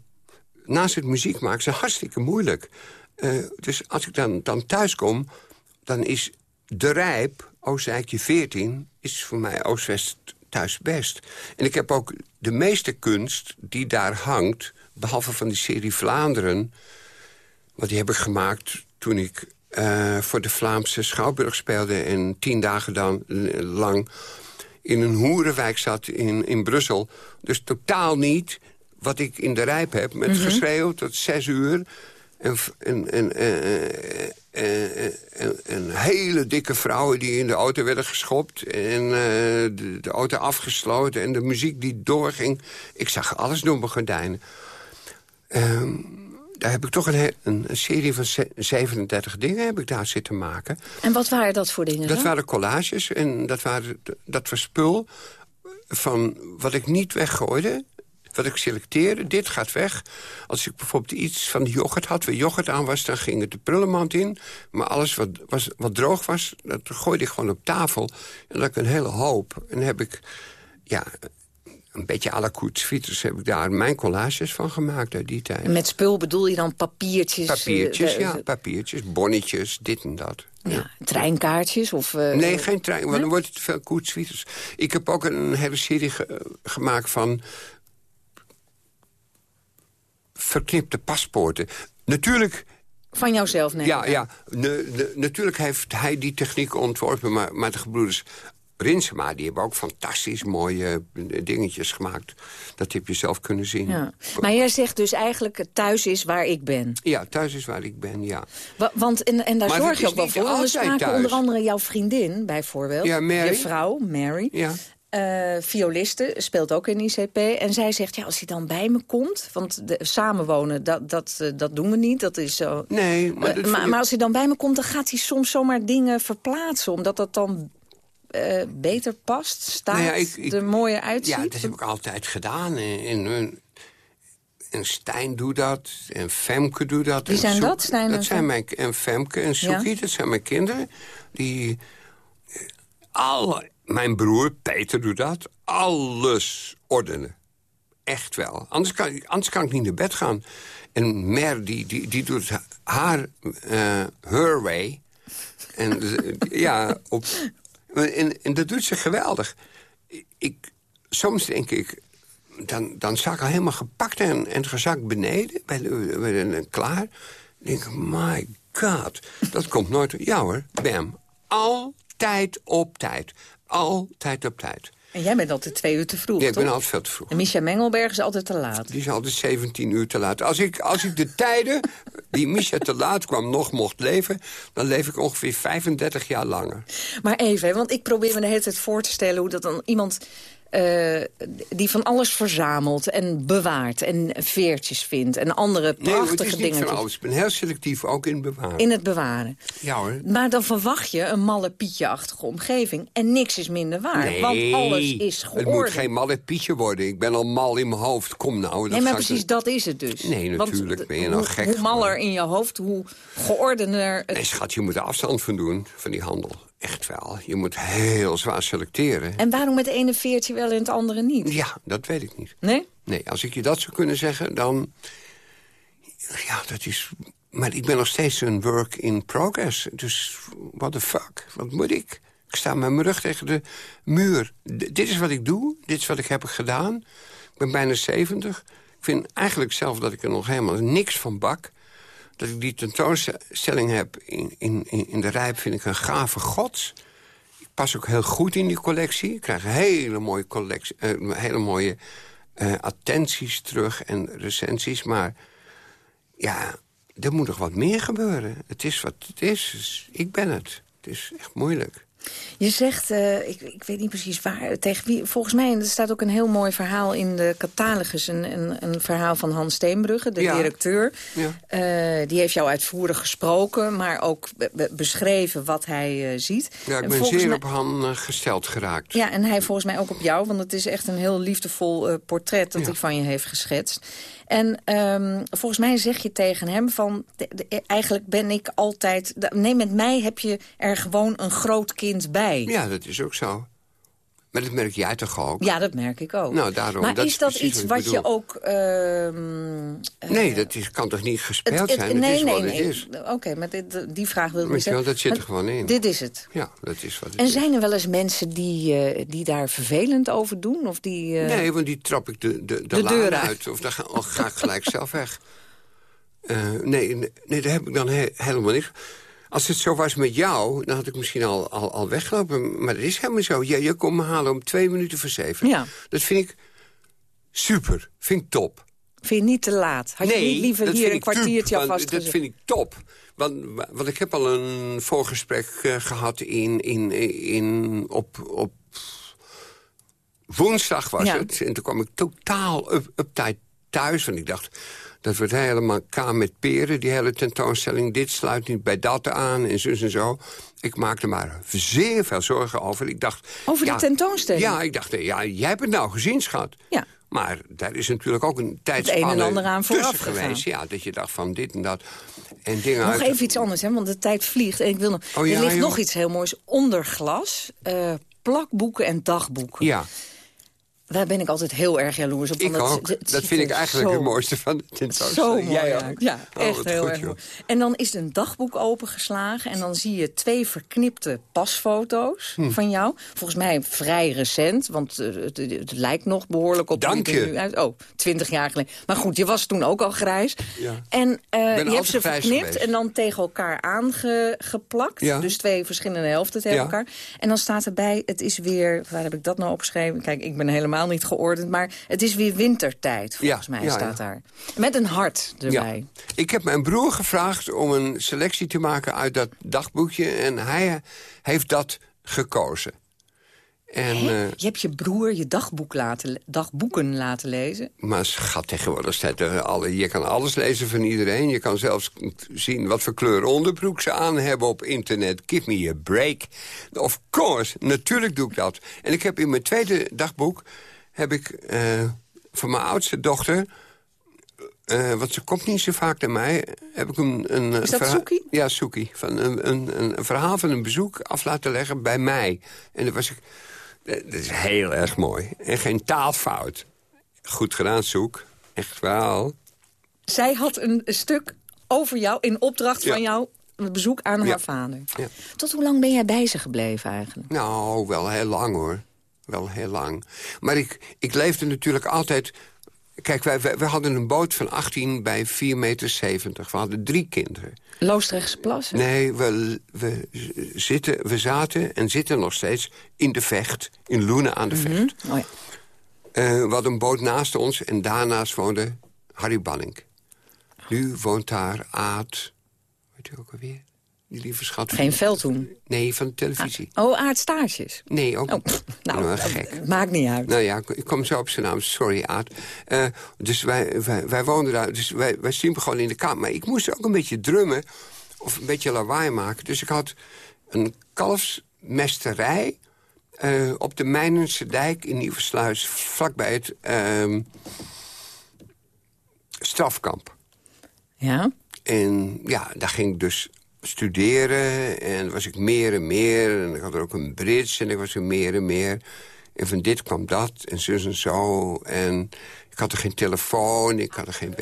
naast het muziek maken, zijn hartstikke moeilijk. Uh, dus als ik dan, dan thuis kom, dan is de Rijp, Oostijkje 14... is voor mij Oost-West thuis best. En ik heb ook de meeste kunst die daar hangt... behalve van die serie Vlaanderen... want die heb ik gemaakt toen ik uh, voor de Vlaamse Schouwburg speelde... en tien dagen dan lang in een hoerenwijk zat in, in Brussel. Dus totaal niet wat ik in de rijp heb... met mm -hmm. geschreeuw tot zes uur... En, en, en, en, en, hele dikke vrouwen die in de auto werden geschopt... en uh, de, de, auto afgesloten en de muziek die doorging. Ik zag alles door mijn gordijnen. Um, daar heb ik toch een, een, een, serie van 37 dingen heb ik daar zitten maken. En wat waren dat voor dingen? Dat waren collages en dat, waren, dat was spul van wat ik niet weggooide wat ik selecteerde, dit gaat weg. Als ik bijvoorbeeld iets van de yoghurt had, waar yoghurt aan was... dan ging het de prullenmand in. Maar alles wat, was, wat droog was, dat gooide ik gewoon op tafel. En dat ik een hele hoop. En heb ik, ja, een beetje à la Koetsfieters heb ik daar mijn collages van gemaakt uit die tijd. Met spul bedoel je dan papiertjes? Papiertjes, uh, ja, papiertjes, bonnetjes, dit en dat. Ja, treinkaartjes? Of, uh, nee, geen trein, want dan wordt het veel koetsfieters. Ik heb ook een hele serie ge gemaakt van verknipte paspoorten. Natuurlijk... Van jouzelf, nee. Ja, ja ne, ne, natuurlijk heeft hij die techniek ontworpen... maar, maar de gebroeders Rinsema, die hebben ook fantastisch mooie dingetjes gemaakt. Dat heb je zelf kunnen zien. Ja. Maar jij zegt dus eigenlijk thuis is waar ik ben. Ja, thuis is waar ik ben, ja. Wa want, en, en daar maar zorg je ook wel voor. We spraken onder andere jouw vriendin, bijvoorbeeld. Ja, Mary. Je vrouw, Mary. Ja. Uh, violiste, speelt ook in ICP. En zij zegt, ja, als hij dan bij me komt... want de, samenwonen, dat, dat, uh, dat doen we niet. Dat is zo. Nee, maar, uh, maar, maar, als hij dan bij me komt... dan gaat hij soms zomaar dingen verplaatsen. Omdat dat dan beter past, staat, nou ja, ik, ik, er mooier uitziet. Ja, dat heb ik altijd gedaan. En, en, en Stijn doet dat. En Femke doet dat. Wie zijn dat, Stijn dat zijn mijn, En Femke en Soekie, ja? dat zijn mijn kinderen. Die... Alle mijn broer Peter doet dat. Alles ordenen. Echt wel. Anders kan, anders kan ik niet naar bed gaan. En Mer, die, die, die doet haar, uh, her way. En ja, op, en, en dat doet ze geweldig. Ik, soms denk ik, dan, dan sta ik al helemaal gepakt en, en gezakt beneden, bij de, de, klaar. Denk ik, my god, dat komt nooit... Ja hoor, bam. Altijd op tijd. Altijd op tijd. En jij bent altijd twee uur te vroeg, Ja, ik toch? ben altijd veel te vroeg. En Micha Mengelberg is altijd te laat. Die is altijd 17 uur te laat. Als ik, als ik de tijden die Micha te laat kwam nog mocht leven... dan leef ik ongeveer 35 jaar langer. Maar even, want ik probeer me de hele tijd voor te stellen... hoe dat dan iemand uh, die van alles verzamelt en bewaart en veertjes vindt... en andere prachtige nee, dingen. van alles. Ik ben heel selectief, ook in het bewaren. In het bewaren. Ja hoor. Maar dan verwacht je een malle Pietje-achtige omgeving... en niks is minder waar, nee, want alles is geordend. Het moet geen malle Pietje worden. Ik ben al mal in mijn hoofd. Kom nou. Dat nee, maar precies dat is het dus. Nee, natuurlijk want, ben je nou hoe, gek. Hoe maller in je hoofd, hoe geordener... Het... Nee, schat, je moet er afstand van doen, van die handel. Echt wel. Je moet heel zwaar selecteren. En waarom het ene veertje wel en het andere niet? Ja, dat weet ik niet. Nee? Nee, als ik je dat zou kunnen zeggen, dan... Ja, dat is... Maar ik ben nog steeds een work in progress. Dus what the fuck? Wat moet ik? Ik sta met mijn rug tegen de muur. D dit is wat ik doe. Dit is wat ik heb gedaan. Ik ben bijna 70. Ik vind eigenlijk zelf dat ik er nog helemaal niks van bak dat ik die tentoonstelling heb in, in, in de Rijp... vind ik een gave gods. Ik pas ook heel goed in die collectie. Ik krijg hele mooie, collectie, uh, hele mooie uh, attenties terug en recensies. Maar ja, er moet nog wat meer gebeuren. Het is wat het is. Dus ik ben het. Het is echt moeilijk. Je zegt, eh, ik, ik weet niet precies waar, tegen wie... Volgens mij, en er staat ook een heel mooi verhaal in de catalogus... een, een, een verhaal van Hans Steenbrugge, de Ja. directeur. Ja. Eh, die heeft jou uitvoerig gesproken, maar ook be- be- beschreven wat hij eh, ziet. Ja, ik En ben zeer mij- op Han gesteld geraakt. Ja, en hij volgens mij ook op jou, want het is echt een heel liefdevol portret dat Ja. hij van je heeft geschetst. En ehm, volgens mij zeg je tegen hem van, de- de- eigenlijk ben ik altijd... de- Nee, met mij heb je er gewoon een groot kind bij. Ja, dat is ook zo. Maar dat merk jij toch ook? Ja, dat merk ik ook. Nou, daarom, maar dat is dat iets wat je ook... ehm, eh, Nee, dat is, kan toch niet gespeeld het- het- zijn? Nee, is nee. Oké, maar dit, die vraag wil ik niet zeggen. dat zit er gewoon in. Dit is het. Ja, dat is wat het En is. zijn er wel eens mensen die, eh, die daar vervelend over doen? Of die, eh, Nee, want die trap ik de, de, de, deur uit. uit. Of dan ga, ga ik gelijk zelf weg. Nee, nee, daar heb ik dan he- helemaal niet. Als het zo was met jou, dan had ik misschien al, al, al weggelopen. Maar dat is helemaal zo. Je, je komt me halen om twee minuten voor zeven. Ja. Dat vind ik super. Vind ik top. Vind je niet te laat? Had je nee, niet liever hier een kwartiertje want alvast Dat vind ik top. Want, want ik heb al een voorgesprek eh, gehad in, in, in, op, op woensdag was Ja. het. En toen kwam ik totaal up, op tijd thuis. Want ik dacht, dat wordt helemaal kaam met peren, die hele tentoonstelling. Dit sluit niet bij dat aan en zus en zo. Ik maakte maar zeer veel zorgen over. Ik dacht, Over de ja, tentoonstelling? Ja, ik dacht, ja, jij hebt het nou gezien, schat. Ja. Maar daar is natuurlijk ook een een tijdspanne en ander aan vooraf geweest. Ja, dat je dacht van dit en dat. En dingen Nog uit... even iets anders, hè, want de tijd vliegt. En ik wil nog, Oh, ja, er ligt joh. nog iets heel moois onder glas. eh, plakboeken en dagboeken. Ja, Daar ben ik altijd heel erg jaloers op. ik ook. het- het dat vind ik eigenlijk zo- het mooiste van de Zo mooi Jij ook? Ja, Oh, echt heel goed, erg mooi. En dan is een dagboek opengeslagen... en dan zie je twee verknipte pasfoto's Hm. van jou. Volgens mij vrij recent, want eh, het, het lijkt nog behoorlijk op... Dank je. Nu uit. Oh, twintig jaar geleden. Maar goed, je was toen ook al grijs. Ja. En eh, je hebt ze verknipt geweest. en dan tegen elkaar aangeplakt. Ja. Dus twee verschillende helften tegen Ja. elkaar. En dan staat erbij, het is weer... Waar heb ik dat nou opgeschreven? Kijk, ik ben helemaal niet geordend. Maar het is weer wintertijd, volgens Ja, mij staat daar. Met een hart erbij. Ik heb mijn broer gevraagd om een selectie te maken uit dat dagboekje. En hij heeft dat gekozen. En, eh, je hebt je broer je dagboek laten, dagboeken laten lezen. maar schat, tegenwoordig staat er alle, je kan alles lezen van iedereen. Je kan zelfs zien wat voor kleur onderbroek ze aan hebben op internet. Give me a break. Of course, natuurlijk doe ik dat. En ik heb in mijn tweede dagboek... heb ik eh, van mijn oudste dochter... eh, want ze komt niet zo vaak naar mij. Heb ik een, een Is dat Soekie? Ja, Soekie. Van een, een, een, verhaal van een bezoek af laten leggen bij mij. En dat was ik... Dat is heel erg mooi. En geen taalfout. Goed gedaan, Soek. Echt wel. Zij had een, een stuk over jou in opdracht Ja. van jou bezoek aan Ja. haar vader. Ja. Tot hoe lang ben jij bij ze gebleven eigenlijk? Nou, wel heel lang hoor. Wel heel lang. Maar ik, ik leefde natuurlijk altijd... Kijk, wij, wij, wij hadden een boot van 18 bij 4,70 meter. We hadden drie kinderen. Loosdrechtse plassen? Nee, we, we, zitten, we zaten en zitten nog steeds in de vecht. In Loenen aan de vecht. Oh ja. We hadden een boot naast ons en daarnaast woonde Harry Banning. Nu woont daar Aad... Weet u ook alweer? Die lieve schat. Geen veldhoen? Nee, van de televisie. Oh, aardstaartjes? Nee, ook Oh, nou, Nou, gek. maakt niet uit. Nou ja, ik- kom zo op zijn naam. Sorry, Aad. Eh, dus wij, wij, wij woonden daar. Dus wij, wij sliepen gewoon in de kamer. Maar ik moest ook een beetje drummen. Of een beetje lawaai maken. Dus ik had een kalfsmesterij... eh, op de Mijnense dijk in Nieuwersluis... vlakbij het ehm, strafkamp. Ja? En ja, daar ging ik dus studeren. En was ik meer en meer. En ik had er ook een Brits. En ik was er meer en meer. En van dit kwam dat. En zus en zo. En ik had er geen telefoon. Ik had er geen.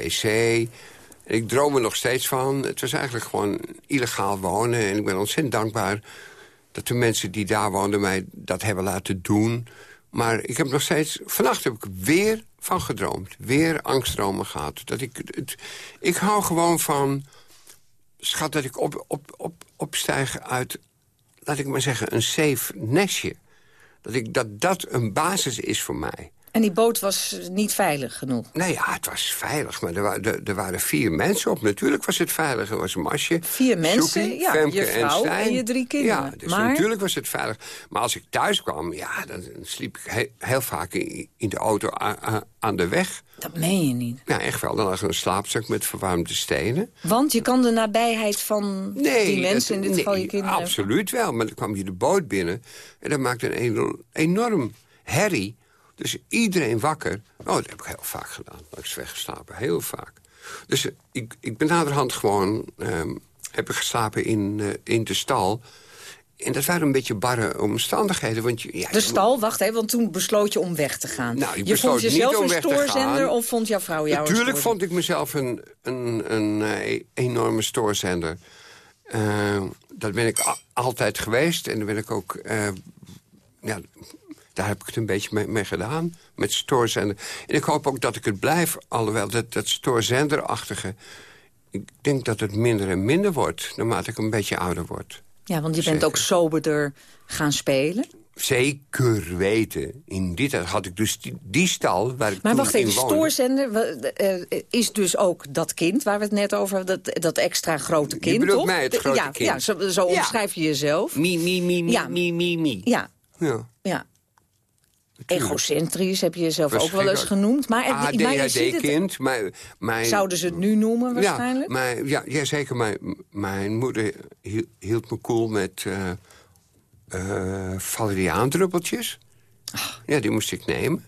En ik droom er nog steeds van. Het was eigenlijk gewoon illegaal wonen. En ik ben ontzettend dankbaar dat de mensen die daar woonden mij dat hebben laten doen. Maar ik heb nog steeds... Vannacht heb ik weer van gedroomd. Weer angstdromen gehad. Dat ik, het, ik hou gewoon van... Schat, dat ik op, op, op, opstijg uit, laat ik maar zeggen, een safe nestje. Dat, ik, dat dat een basis is voor mij. En die boot was niet veilig genoeg? Nee, ja, het was veilig, maar er, wa er, er waren vier mensen op. Natuurlijk was het veilig. Er was een masje. Vier mensen? Ja, Femke je vrouw en, je drie kinderen. Ja, dus maar... natuurlijk was het veilig. Maar als ik thuis kwam, ja, dan sliep ik he heel vaak in, in de auto aan de weg. Dat meen je niet? Ja, echt wel. Dan lag er een slaapzak met verwarmde stenen. Want je kan de nabijheid van nee, die mensen, in dit nee, geval je kinderen... absoluut wel. Maar dan kwam je de boot binnen en dat maakte een enorm herrie. Dus iedereen wakker. Oh, dat heb ik heel vaak gedaan. Dat is weggeslapen, heel vaak. Dus ik, ik ben naderhand gewoon... Um, heb ik geslapen in, uh, in de stal... En dat waren een beetje barre omstandigheden. Want je, ja, de stal, wacht even, want toen besloot je om weg te gaan. Nou, je vond jezelf een stoorzender of vond jouw vrouw jou Natuurlijk vond ik mezelf een, een, een, een enorme stoorzender. Uh, dat ben ik altijd geweest. En daar ben ik ook... Uh, ja, daar heb ik het een beetje mee, mee, gedaan, met stoorzender. En ik hoop ook dat ik het blijf, alhoewel dat, dat stoorzenderachtige... ik denk dat het minder en minder wordt, naarmate ik een beetje ouder word. Ja, want je bent ook soberder gaan spelen. Zeker weten. In dit had ik dus die, die stal waar ik Maar wacht even, in woonde. stoorzender uh, is dus ook dat kind waar we het net over hebben. Dat, dat extra grote kind, Je bedoelt toch? mij het grote ja, kind. Ja, zo, zo Ja. omschrijf je jezelf. Mi, mi, mi, mi, Ja. mi, mi, mi. Ja, Ja. ja. Egocentrisch heb je jezelf ook wel eens genoemd. Maar, maar je ziet het. Mijn, mijn, zouden ze het nu noemen waarschijnlijk? Ja, mijn, ja, ja zeker. Mijn, mijn moeder hield, me koel met eh eh, valeriaandruppeltjes. Ja, die moest ik nemen.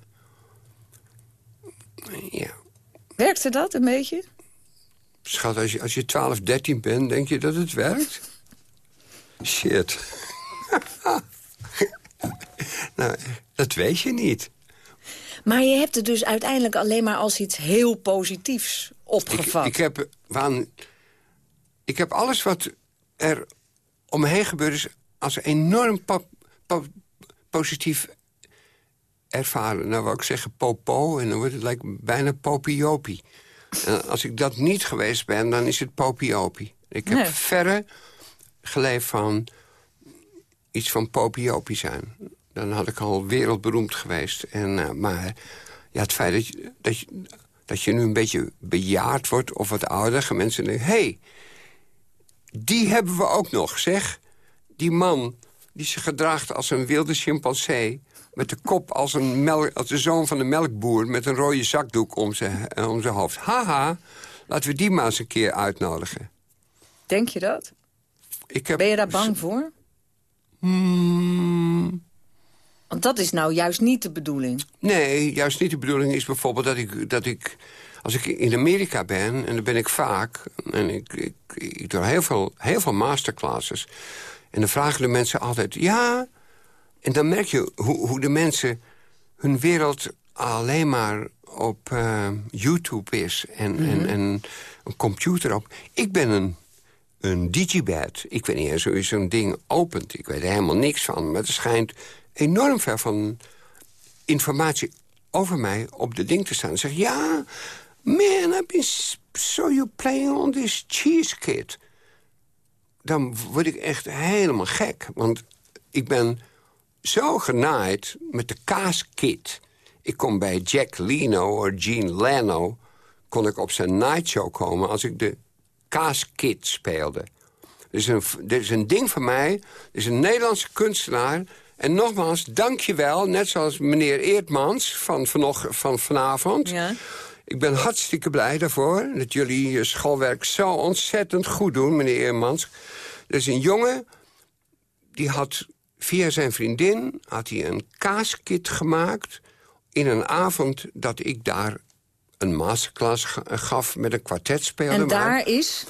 Ja. Werkte dat een beetje? Schat, als je, als je 12, 13 bent, denk je dat het werkt? Shit. nou, dat weet je niet. Maar je hebt het dus uiteindelijk alleen maar als iets heel positiefs opgevat. ik, heb, waan, ik heb alles wat er omheen gebeurd is... als enorm po- po- positief ervaren. Nou wou ik zeggen popo en dan wordt het lijkt bijna popiopie. En als ik dat niet geweest ben, dan is het popiopie. Ik heb Nee. verre geleefd van iets van popiopie zijn. Dan had ik al wereldberoemd geweest. En, eh, maar ja, het feit dat je, dat, je, dat je nu een beetje bejaard wordt of wat ouder... gaan mensen denken, hé, hey, die hebben we ook nog, zeg. Die man die zich gedraagt als een wilde chimpansee... met de kop als, een melk, als de zoon van een melkboer... met een rode zakdoek om zijn, eh, om zijn hoofd. Haha, laten we die maar eens een keer uitnodigen. Denk je dat? Ik heb, Ben je daar bang voor? Hmm, Want dat is nou juist niet de bedoeling. Nee, juist niet de bedoeling is bijvoorbeeld dat ik... Dat ik als ik in Amerika ben, en daar ben ik vaak... en ik, ik, ik doe heel veel, heel veel masterclasses... en dan vragen de mensen altijd... ja, en dan merk je hoe, hoe de mensen hun wereld alleen maar op eh, YouTube is... En, en, en een computer op. Ik ben een, een digibed. Ik weet niet eens hoe je zo'n ding opent. Ik weet er helemaal niks van. Maar het schijnt enorm ver van informatie over mij op de ding te staan. Zeg, ja, man, I've been so you playing on this cheese kit. Dan word ik echt helemaal gek. Want ik ben zo genaaid met de kaaskit. Ik kon bij Jack Leno of Gene Leno... kon ik op zijn nightshow komen als ik de kaaskit speelde. Is, een, dit is een ding van mij. Dit is een Nederlandse kunstenaar. En nogmaals, dank je wel. Net zoals meneer Eertmans van, vanog, van vanavond. Ja. Ik ben hartstikke blij daarvoor. Dat jullie je schoolwerk zo ontzettend goed doen, meneer Eertmans. Er is een jongen, die had via zijn vriendin... had hij een kaaskit gemaakt... in een avond dat ik daar een masterclass ga- gaf... met een kwartet. En daar is...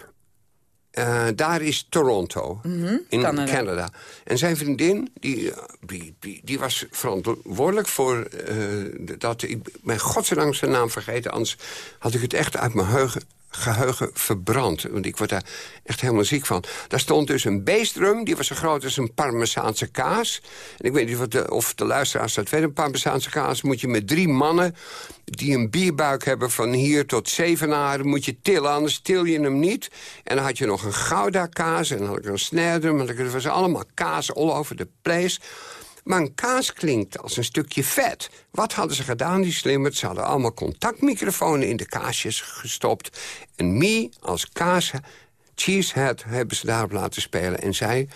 eh, daar is Toronto, in Canada. Canada. En zijn vriendin, die, eh, die, die, die was verantwoordelijk voor eh, dat... Ik ben godzijdank zijn naam vergeten, anders had ik het echt uit mijn geheugen, geheugen verbrand. Want ik word daar echt helemaal ziek van. Daar stond dus een beestrum, die was zo groot als een parmezaanse kaas. En ik weet niet of de, of de luisteraars dat weten. Een parmezaanse kaas moet je met drie mannen... die een bierbuik hebben van hier tot Zevenaar... moet je tillen, anders til je hem niet. En dan had je nog een Gouda kaas en dan had ik een snedrum. Het was allemaal kaas all over the place. Maar een kaas klinkt als een stukje vet. Wat hadden ze gedaan, die slimmers? Ze hadden allemaal contactmicrofoons in de kaasjes gestopt. En me als kaas, cheesehead, hebben ze daarop laten spelen. En zij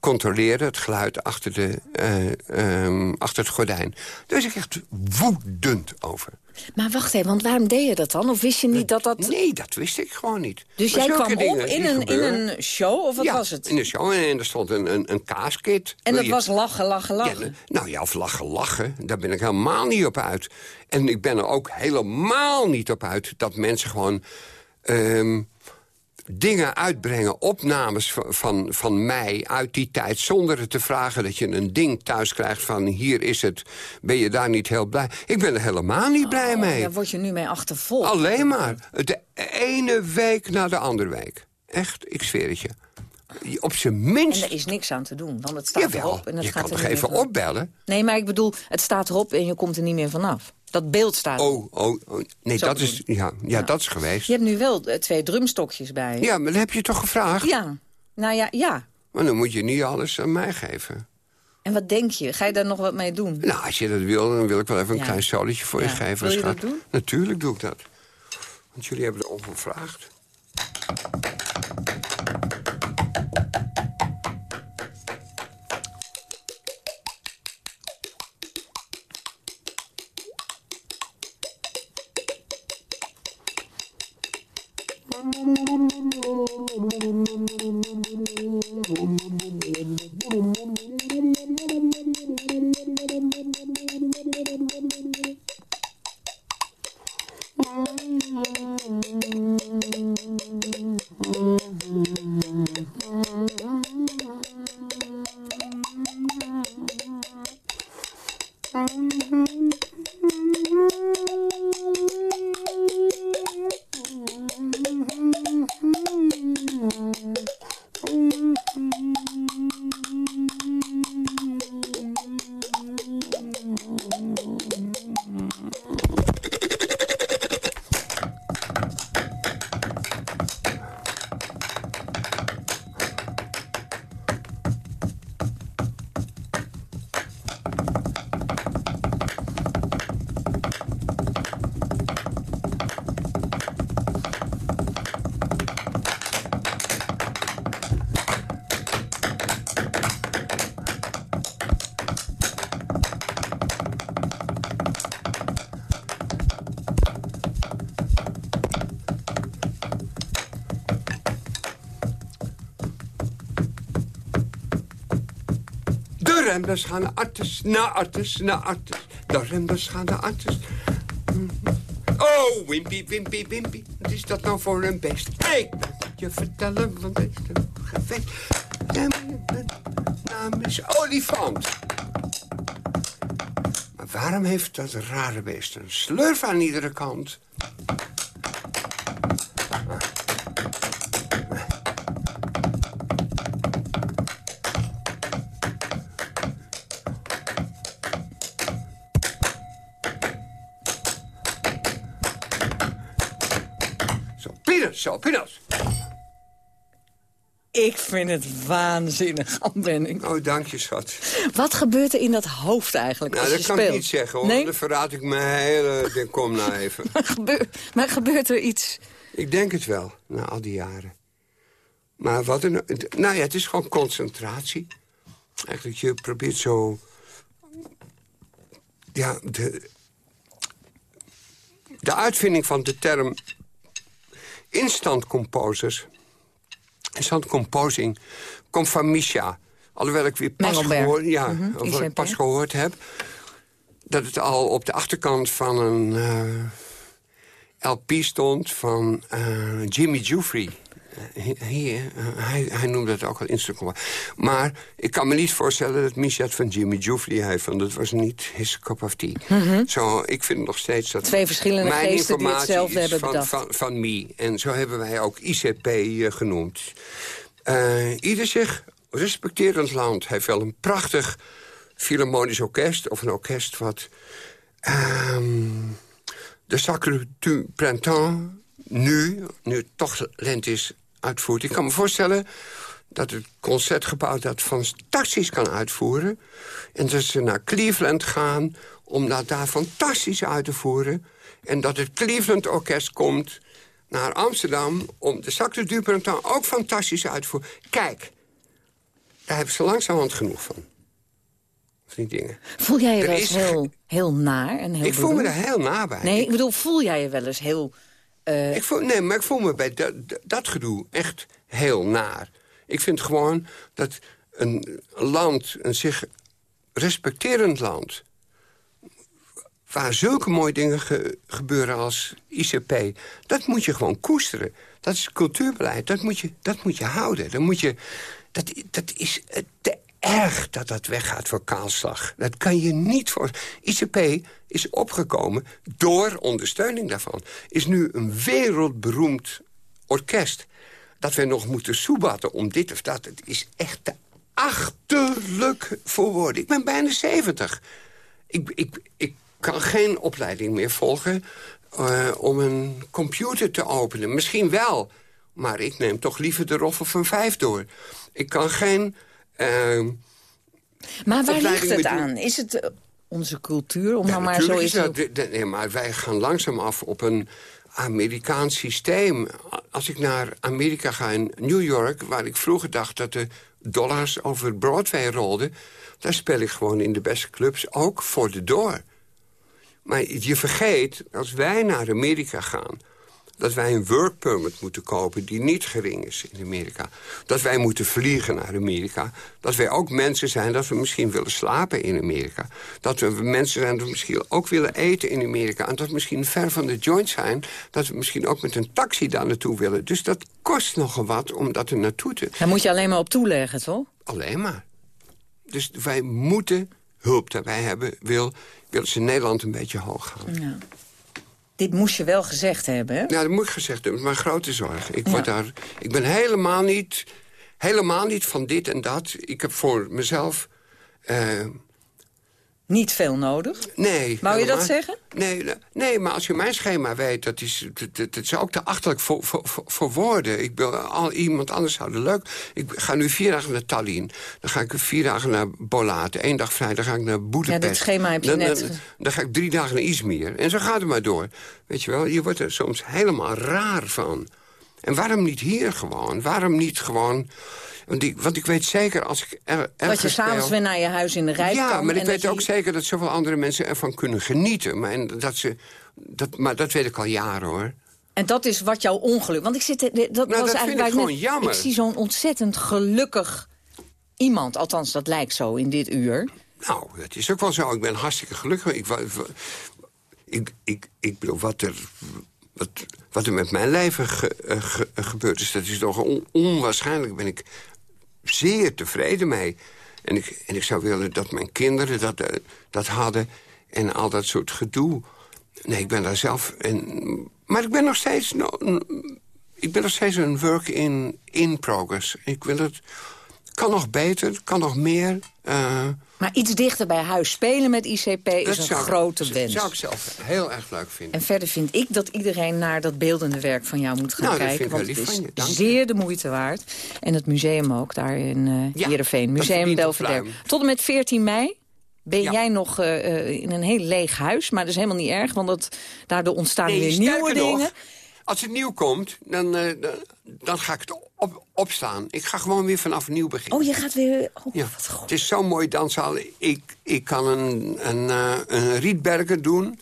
controleren het geluid achter, de, eh, ehm, achter het gordijn. Daar is ik echt woedend over. Maar wacht even, want waarom deed je dat dan? Of wist je niet dat dat... Nee, dat wist ik gewoon niet. Dus Maar jij kwam op in een, in een show, of wat ja, was het? in een show en er stond een, een, een kaaskit. En dat je- was lachen, lachen, Ja, lachen. nou ja, of lachen, lachen. Daar ben ik helemaal niet op uit. En ik ben er ook helemaal niet op uit... dat mensen gewoon ehm, dingen uitbrengen, opnames van, van, van mij uit die tijd... zonder het te vragen dat je een ding thuis krijgt van... hier is het, ben je daar niet heel blij? Ik ben er helemaal niet blij mee. Oh, Daar word je nu mee achtervolgd. Alleen maar. De ene week na de andere week. Echt, ik zweer het je. Op zijn En minst... er is niks aan te doen, want het staat Jawel, erop. En het je gaat kan er toch even opbellen? Nee, maar ik bedoel, het staat erop en je komt er niet meer vanaf. Dat beeld staat. Oh, oh, oh. nee, Zo dat is, ja, ja, dat is geweest. Je hebt nu wel eh, twee drumstokjes bij. Ja, maar dat heb je toch gevraagd? Ja. Nou ja, ja. Maar dan moet je niet alles aan mij geven. En wat denk je? Ga je daar nog wat mee doen? Nou, als je dat wil, dan wil ik wel even een Ja. klein soletje voor je Ja. geven. Wil je dat doen? Natuurlijk doe ik dat. Want jullie hebben erom gevraagd. De remmers gaan naar Artes, naar Artes, naar Artes. De remmers gaan naar Artes. Oh, Wimpy, Wimpy, Wimpy. Wat is dat nou voor een beest? Ik het je vertellen, want het is een gevecht. En mijn naam is Olifant. Maar waarom heeft dat rare beest een slurf aan iedere kant? Vind het waanzinnig, ben ik. Oh, dank je, schat. Wat gebeurt er in dat hoofd eigenlijk Nou, als dat je kan speelt? ik niet zeggen, hoor. Nee? Dan verraad ik mijn hele... ding. Kom nou even. Maar, gebeur, maar gebeurt er iets? Ik denk het wel, na al die jaren. Maar wat een... Nou ja, het is gewoon concentratie. Eigenlijk, je probeert zo... Ja, de... De uitvinding van de term instant composers... instant composing, komt van Misha. Alhoewel ik weer pas, ja, Mhm, alhoewel ik pas gehoord heb... dat het al op de achterkant van een... eh, LP stond van eh, Jimmy Jeffrey. Hij, hij noemde het ook al Instagram. Maar ik kan me niet voorstellen dat Misha het van Jimmy Jeffrey heeft... want dat was niet his cup of tea. Zo, ik vind nog steeds dat... Mhm. Twee verschillende mijn geesten die hetzelfde hebben van, bedacht. Van, van me. En zo hebben wij ook ICP eh, genoemd. Eh, ieder zich respecterend land heeft wel een prachtig filharmonisch orkest... of een orkest wat... ehm, de Sacre du Printemps nu, nu toch lente is, uitvoert. Ik kan me voorstellen dat het Concertgebouw dat fantastisch kan uitvoeren. En dat ze naar Cleveland gaan om dat daar fantastisch uit te voeren. En dat het Cleveland Orkest komt naar Amsterdam... om de Sac de Duperentin ook fantastisch uit te voeren. Kijk, daar hebben ze langzamerhand genoeg van. Die dingen. Voel jij je Er wel eens is heel, heel naar en heel Ik voel me er heel na bij. Nee, ik bedoel, voel jij je wel eens heel... eh, Ik nee, maar ik voel me bij dat, dat- gedoe echt heel naar. Ik vind gewoon dat een land, een zich respecterend land... waar zulke mooie dingen ge- gebeuren als ICP... dat moet je gewoon koesteren. Dat is cultuurbeleid, dat moet je, dat moet je houden. Dan moet je, dat, dat is te erg dat dat weggaat voor kaalslag. Dat kan je niet voor... ICP is opgekomen door ondersteuning daarvan. Is nu een wereldberoemd orkest. Dat we nog moeten soebatten om dit of dat. Het is echt te achterlijk voor woorden. Ik ben bijna 70. Ik, ik, ik kan geen opleiding meer volgen eh, om een computer te openen. Misschien wel, maar ik neem toch liever de roffel van vijf door. Ik kan geen... eh, maar waar ligt het aan? Is het eh, onze cultuur, om ja, nou maar zo is dat, de- de- nee, maar wij gaan langzaam af op een Amerikaans systeem. Als ik naar Amerika ga in New York... waar ik vroeger dacht dat de dollars over Broadway rolden... daar speel ik gewoon in de beste clubs ook voor de door. Maar je vergeet, als wij naar Amerika gaan... dat wij een work permit moeten kopen die niet gering is in Amerika. Dat wij moeten vliegen naar Amerika. Dat wij ook mensen zijn dat we misschien willen slapen in Amerika. Dat we mensen zijn dat we misschien ook willen eten in Amerika. En dat we misschien ver van de joint zijn. Dat we misschien ook met een taxi daar naartoe willen. Dus dat kost nogal wat om dat er naartoe te... Daar moet je alleen maar op toeleggen, toch? Alleen maar. Dus wij moeten hulp daarbij hebben. Wil, willen ze Nederland een beetje hoog houden. Ja. Dit moest je wel gezegd hebben, hè? Ja, dat moet ik gezegd hebben. Mijn grote zorg. Ik, word daar, ik ben helemaal niet, helemaal niet van dit en dat. Ik heb voor mezelf... eh, Niet veel nodig. nee. Wou je dat zeggen? Nee, nee, nee, maar als je mijn schema weet... dat is, dat, dat, dat is ook te achterlijk voor, voor, voor- woorden. Ik wil al, iemand anders houden leuk. Ik ga nu vier dagen naar Tallinn. Dan ga ik vier dagen naar Bolate. Eén dag vrij, dan ga ik naar Boedapest. Ja, dit schema heb je dan, net Dan, dan ga ik drie dagen naar Izmir. En zo gaat het maar door. Weet je wel, je wordt er soms helemaal raar van. En waarom niet hier gewoon? Waarom niet gewoon... Want ik, want ik weet zeker, als ik er, Dat je s'avonds weer naar je huis in de rij ja, kan. maar ik weet ook je- zeker dat zoveel andere mensen ervan kunnen genieten. Maar, en dat ze, dat, maar dat weet ik al jaren, hoor. En dat is wat jouw ongeluk... Want ik zit... Dat was Nou, dat eigenlijk vind ik net- gewoon jammer. Ik zie zo'n ontzettend gelukkig iemand. Althans, dat lijkt zo in dit uur. Nou, dat is ook wel zo. Ik ben hartstikke gelukkig. Ik, ik, ik, ik bedoel, wat er, wat, wat er met mijn leven ge- eh, ge- gebeurd is... dat is toch on- onwaarschijnlijk. Ben ik zeer tevreden mee. En ik, en ik zou willen dat mijn kinderen dat, eh, dat hadden... en al dat soort gedoe. Nee, ik ben daar zelf... En, maar ik ben nog steeds... no- ik ben nog steeds een work in, in progress. Ik wil het... Kan nog beter, kan nog meer. eh, Maar iets dichter bij huis spelen met ICP is dat een zou grote wens. zou ik zelf heel erg leuk vinden. En verder vind ik dat iedereen naar dat beeldende werk van jou moet gaan Nou, dat kijken. want het is zeer de moeite waard. En het museum ook, daar in Ja, Heerenveen. dat Museum Belvedere. Tot en met 14 mei ben Ja. jij nog eh, eh, in een heel leeg huis. Maar dat is helemaal niet erg, want dat, daardoor ontstaan Nee, weer nieuwe nog, dingen. Als het nieuw komt, dan, eh, dan, dan ga ik het op, opstaan. Ik ga gewoon weer vanaf nieuw beginnen. Oh, je gaat weer... Oh, Ja, het is zo'n mooi danszaal. Ik, ik kan een, een, eh, een rietberger doen.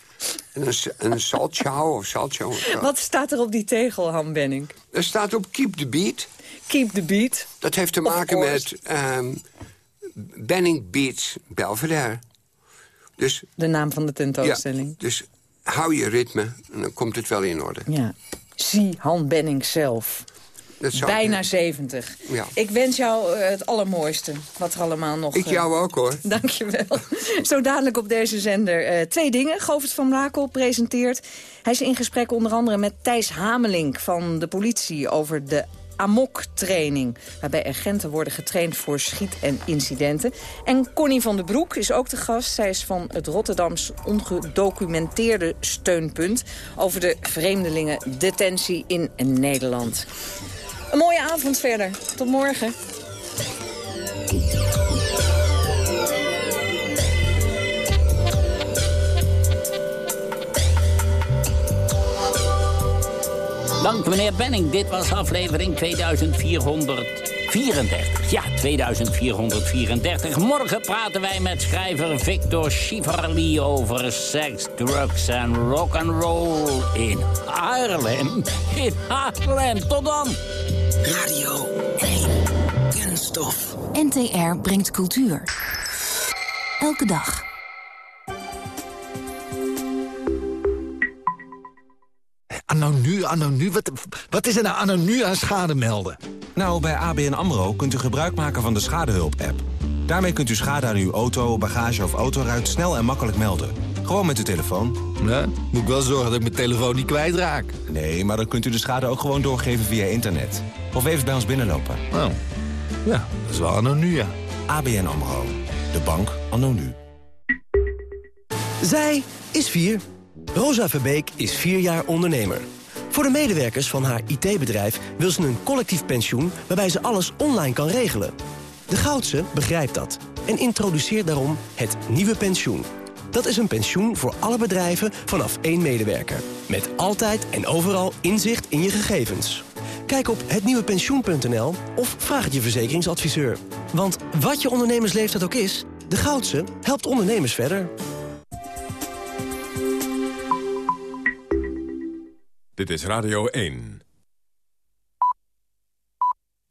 En een, een saltschouw of saltschouw. Wat staat er op die tegel, Han Benning? Er staat op Keep the Beat. Keep the beat. Dat heeft te maken met ehm Benning Beats Belvedere. Dus, De naam van de tentoonstelling. ja, dus hou je ritme en dan komt het wel in orde. Ja. Zie Han Benning zelf. Bijna ik- 70. Ja. Ik wens jou eh, het allermooiste. Wat er allemaal nog... Ik eh, jou ook hoor. Dankjewel. Zo dadelijk op deze zender eh, twee dingen. Govert van Brakel presenteert. Hij is in gesprek onder andere met Thijs Hamelink van de politie... over de AMOK-training, waarbij agenten worden getraind voor schiet- en incidenten. En Connie van den Broek is ook de gast. Zij is van het Rotterdams ongedocumenteerde steunpunt... over de vreemdelingendetentie in Nederland. Een mooie avond verder. Tot morgen. Dank meneer Benning. Dit was aflevering 2434. Ja, 2434. Morgen praten wij met schrijver Victor Chiverly over seks, drugs en rock'n'roll in Haarlem. In Haarlem. Tot dan. Radio 1. Kunststof. NTR brengt cultuur. Elke dag. Anno nu, anno nu, wat, wat is er nou anno nu aan schade melden? Nou, bij ABN AMRO kunt u gebruik maken van de Schadehulp-app. Daarmee kunt u schade aan uw auto, bagage of autoruit snel en makkelijk melden. Gewoon met uw telefoon. Ja, moet ik wel zorgen dat ik mijn telefoon niet kwijtraak. Nee, maar dan kunt u de schade ook gewoon doorgeven via internet. Of even bij ons binnenlopen. Oh, ja, dat is wel anno nu, ja. ABN AMRO, de bank anno nu. Zij is vier. Rosa Verbeek is vier jaar ondernemer. Voor de medewerkers van haar IT-bedrijf wil ze een collectief pensioen... waarbij ze alles online kan regelen. De Goudse begrijpt dat en introduceert daarom het nieuwe pensioen. Dat is een pensioen voor alle bedrijven vanaf één medewerker. Met altijd en overal inzicht in je gegevens. Kijk op hetnieuwepensioen.nl of vraag het je verzekeringsadviseur. Want wat je ondernemersleeftijd ook is... de Goudse helpt ondernemers verder. Dit is Radio 1.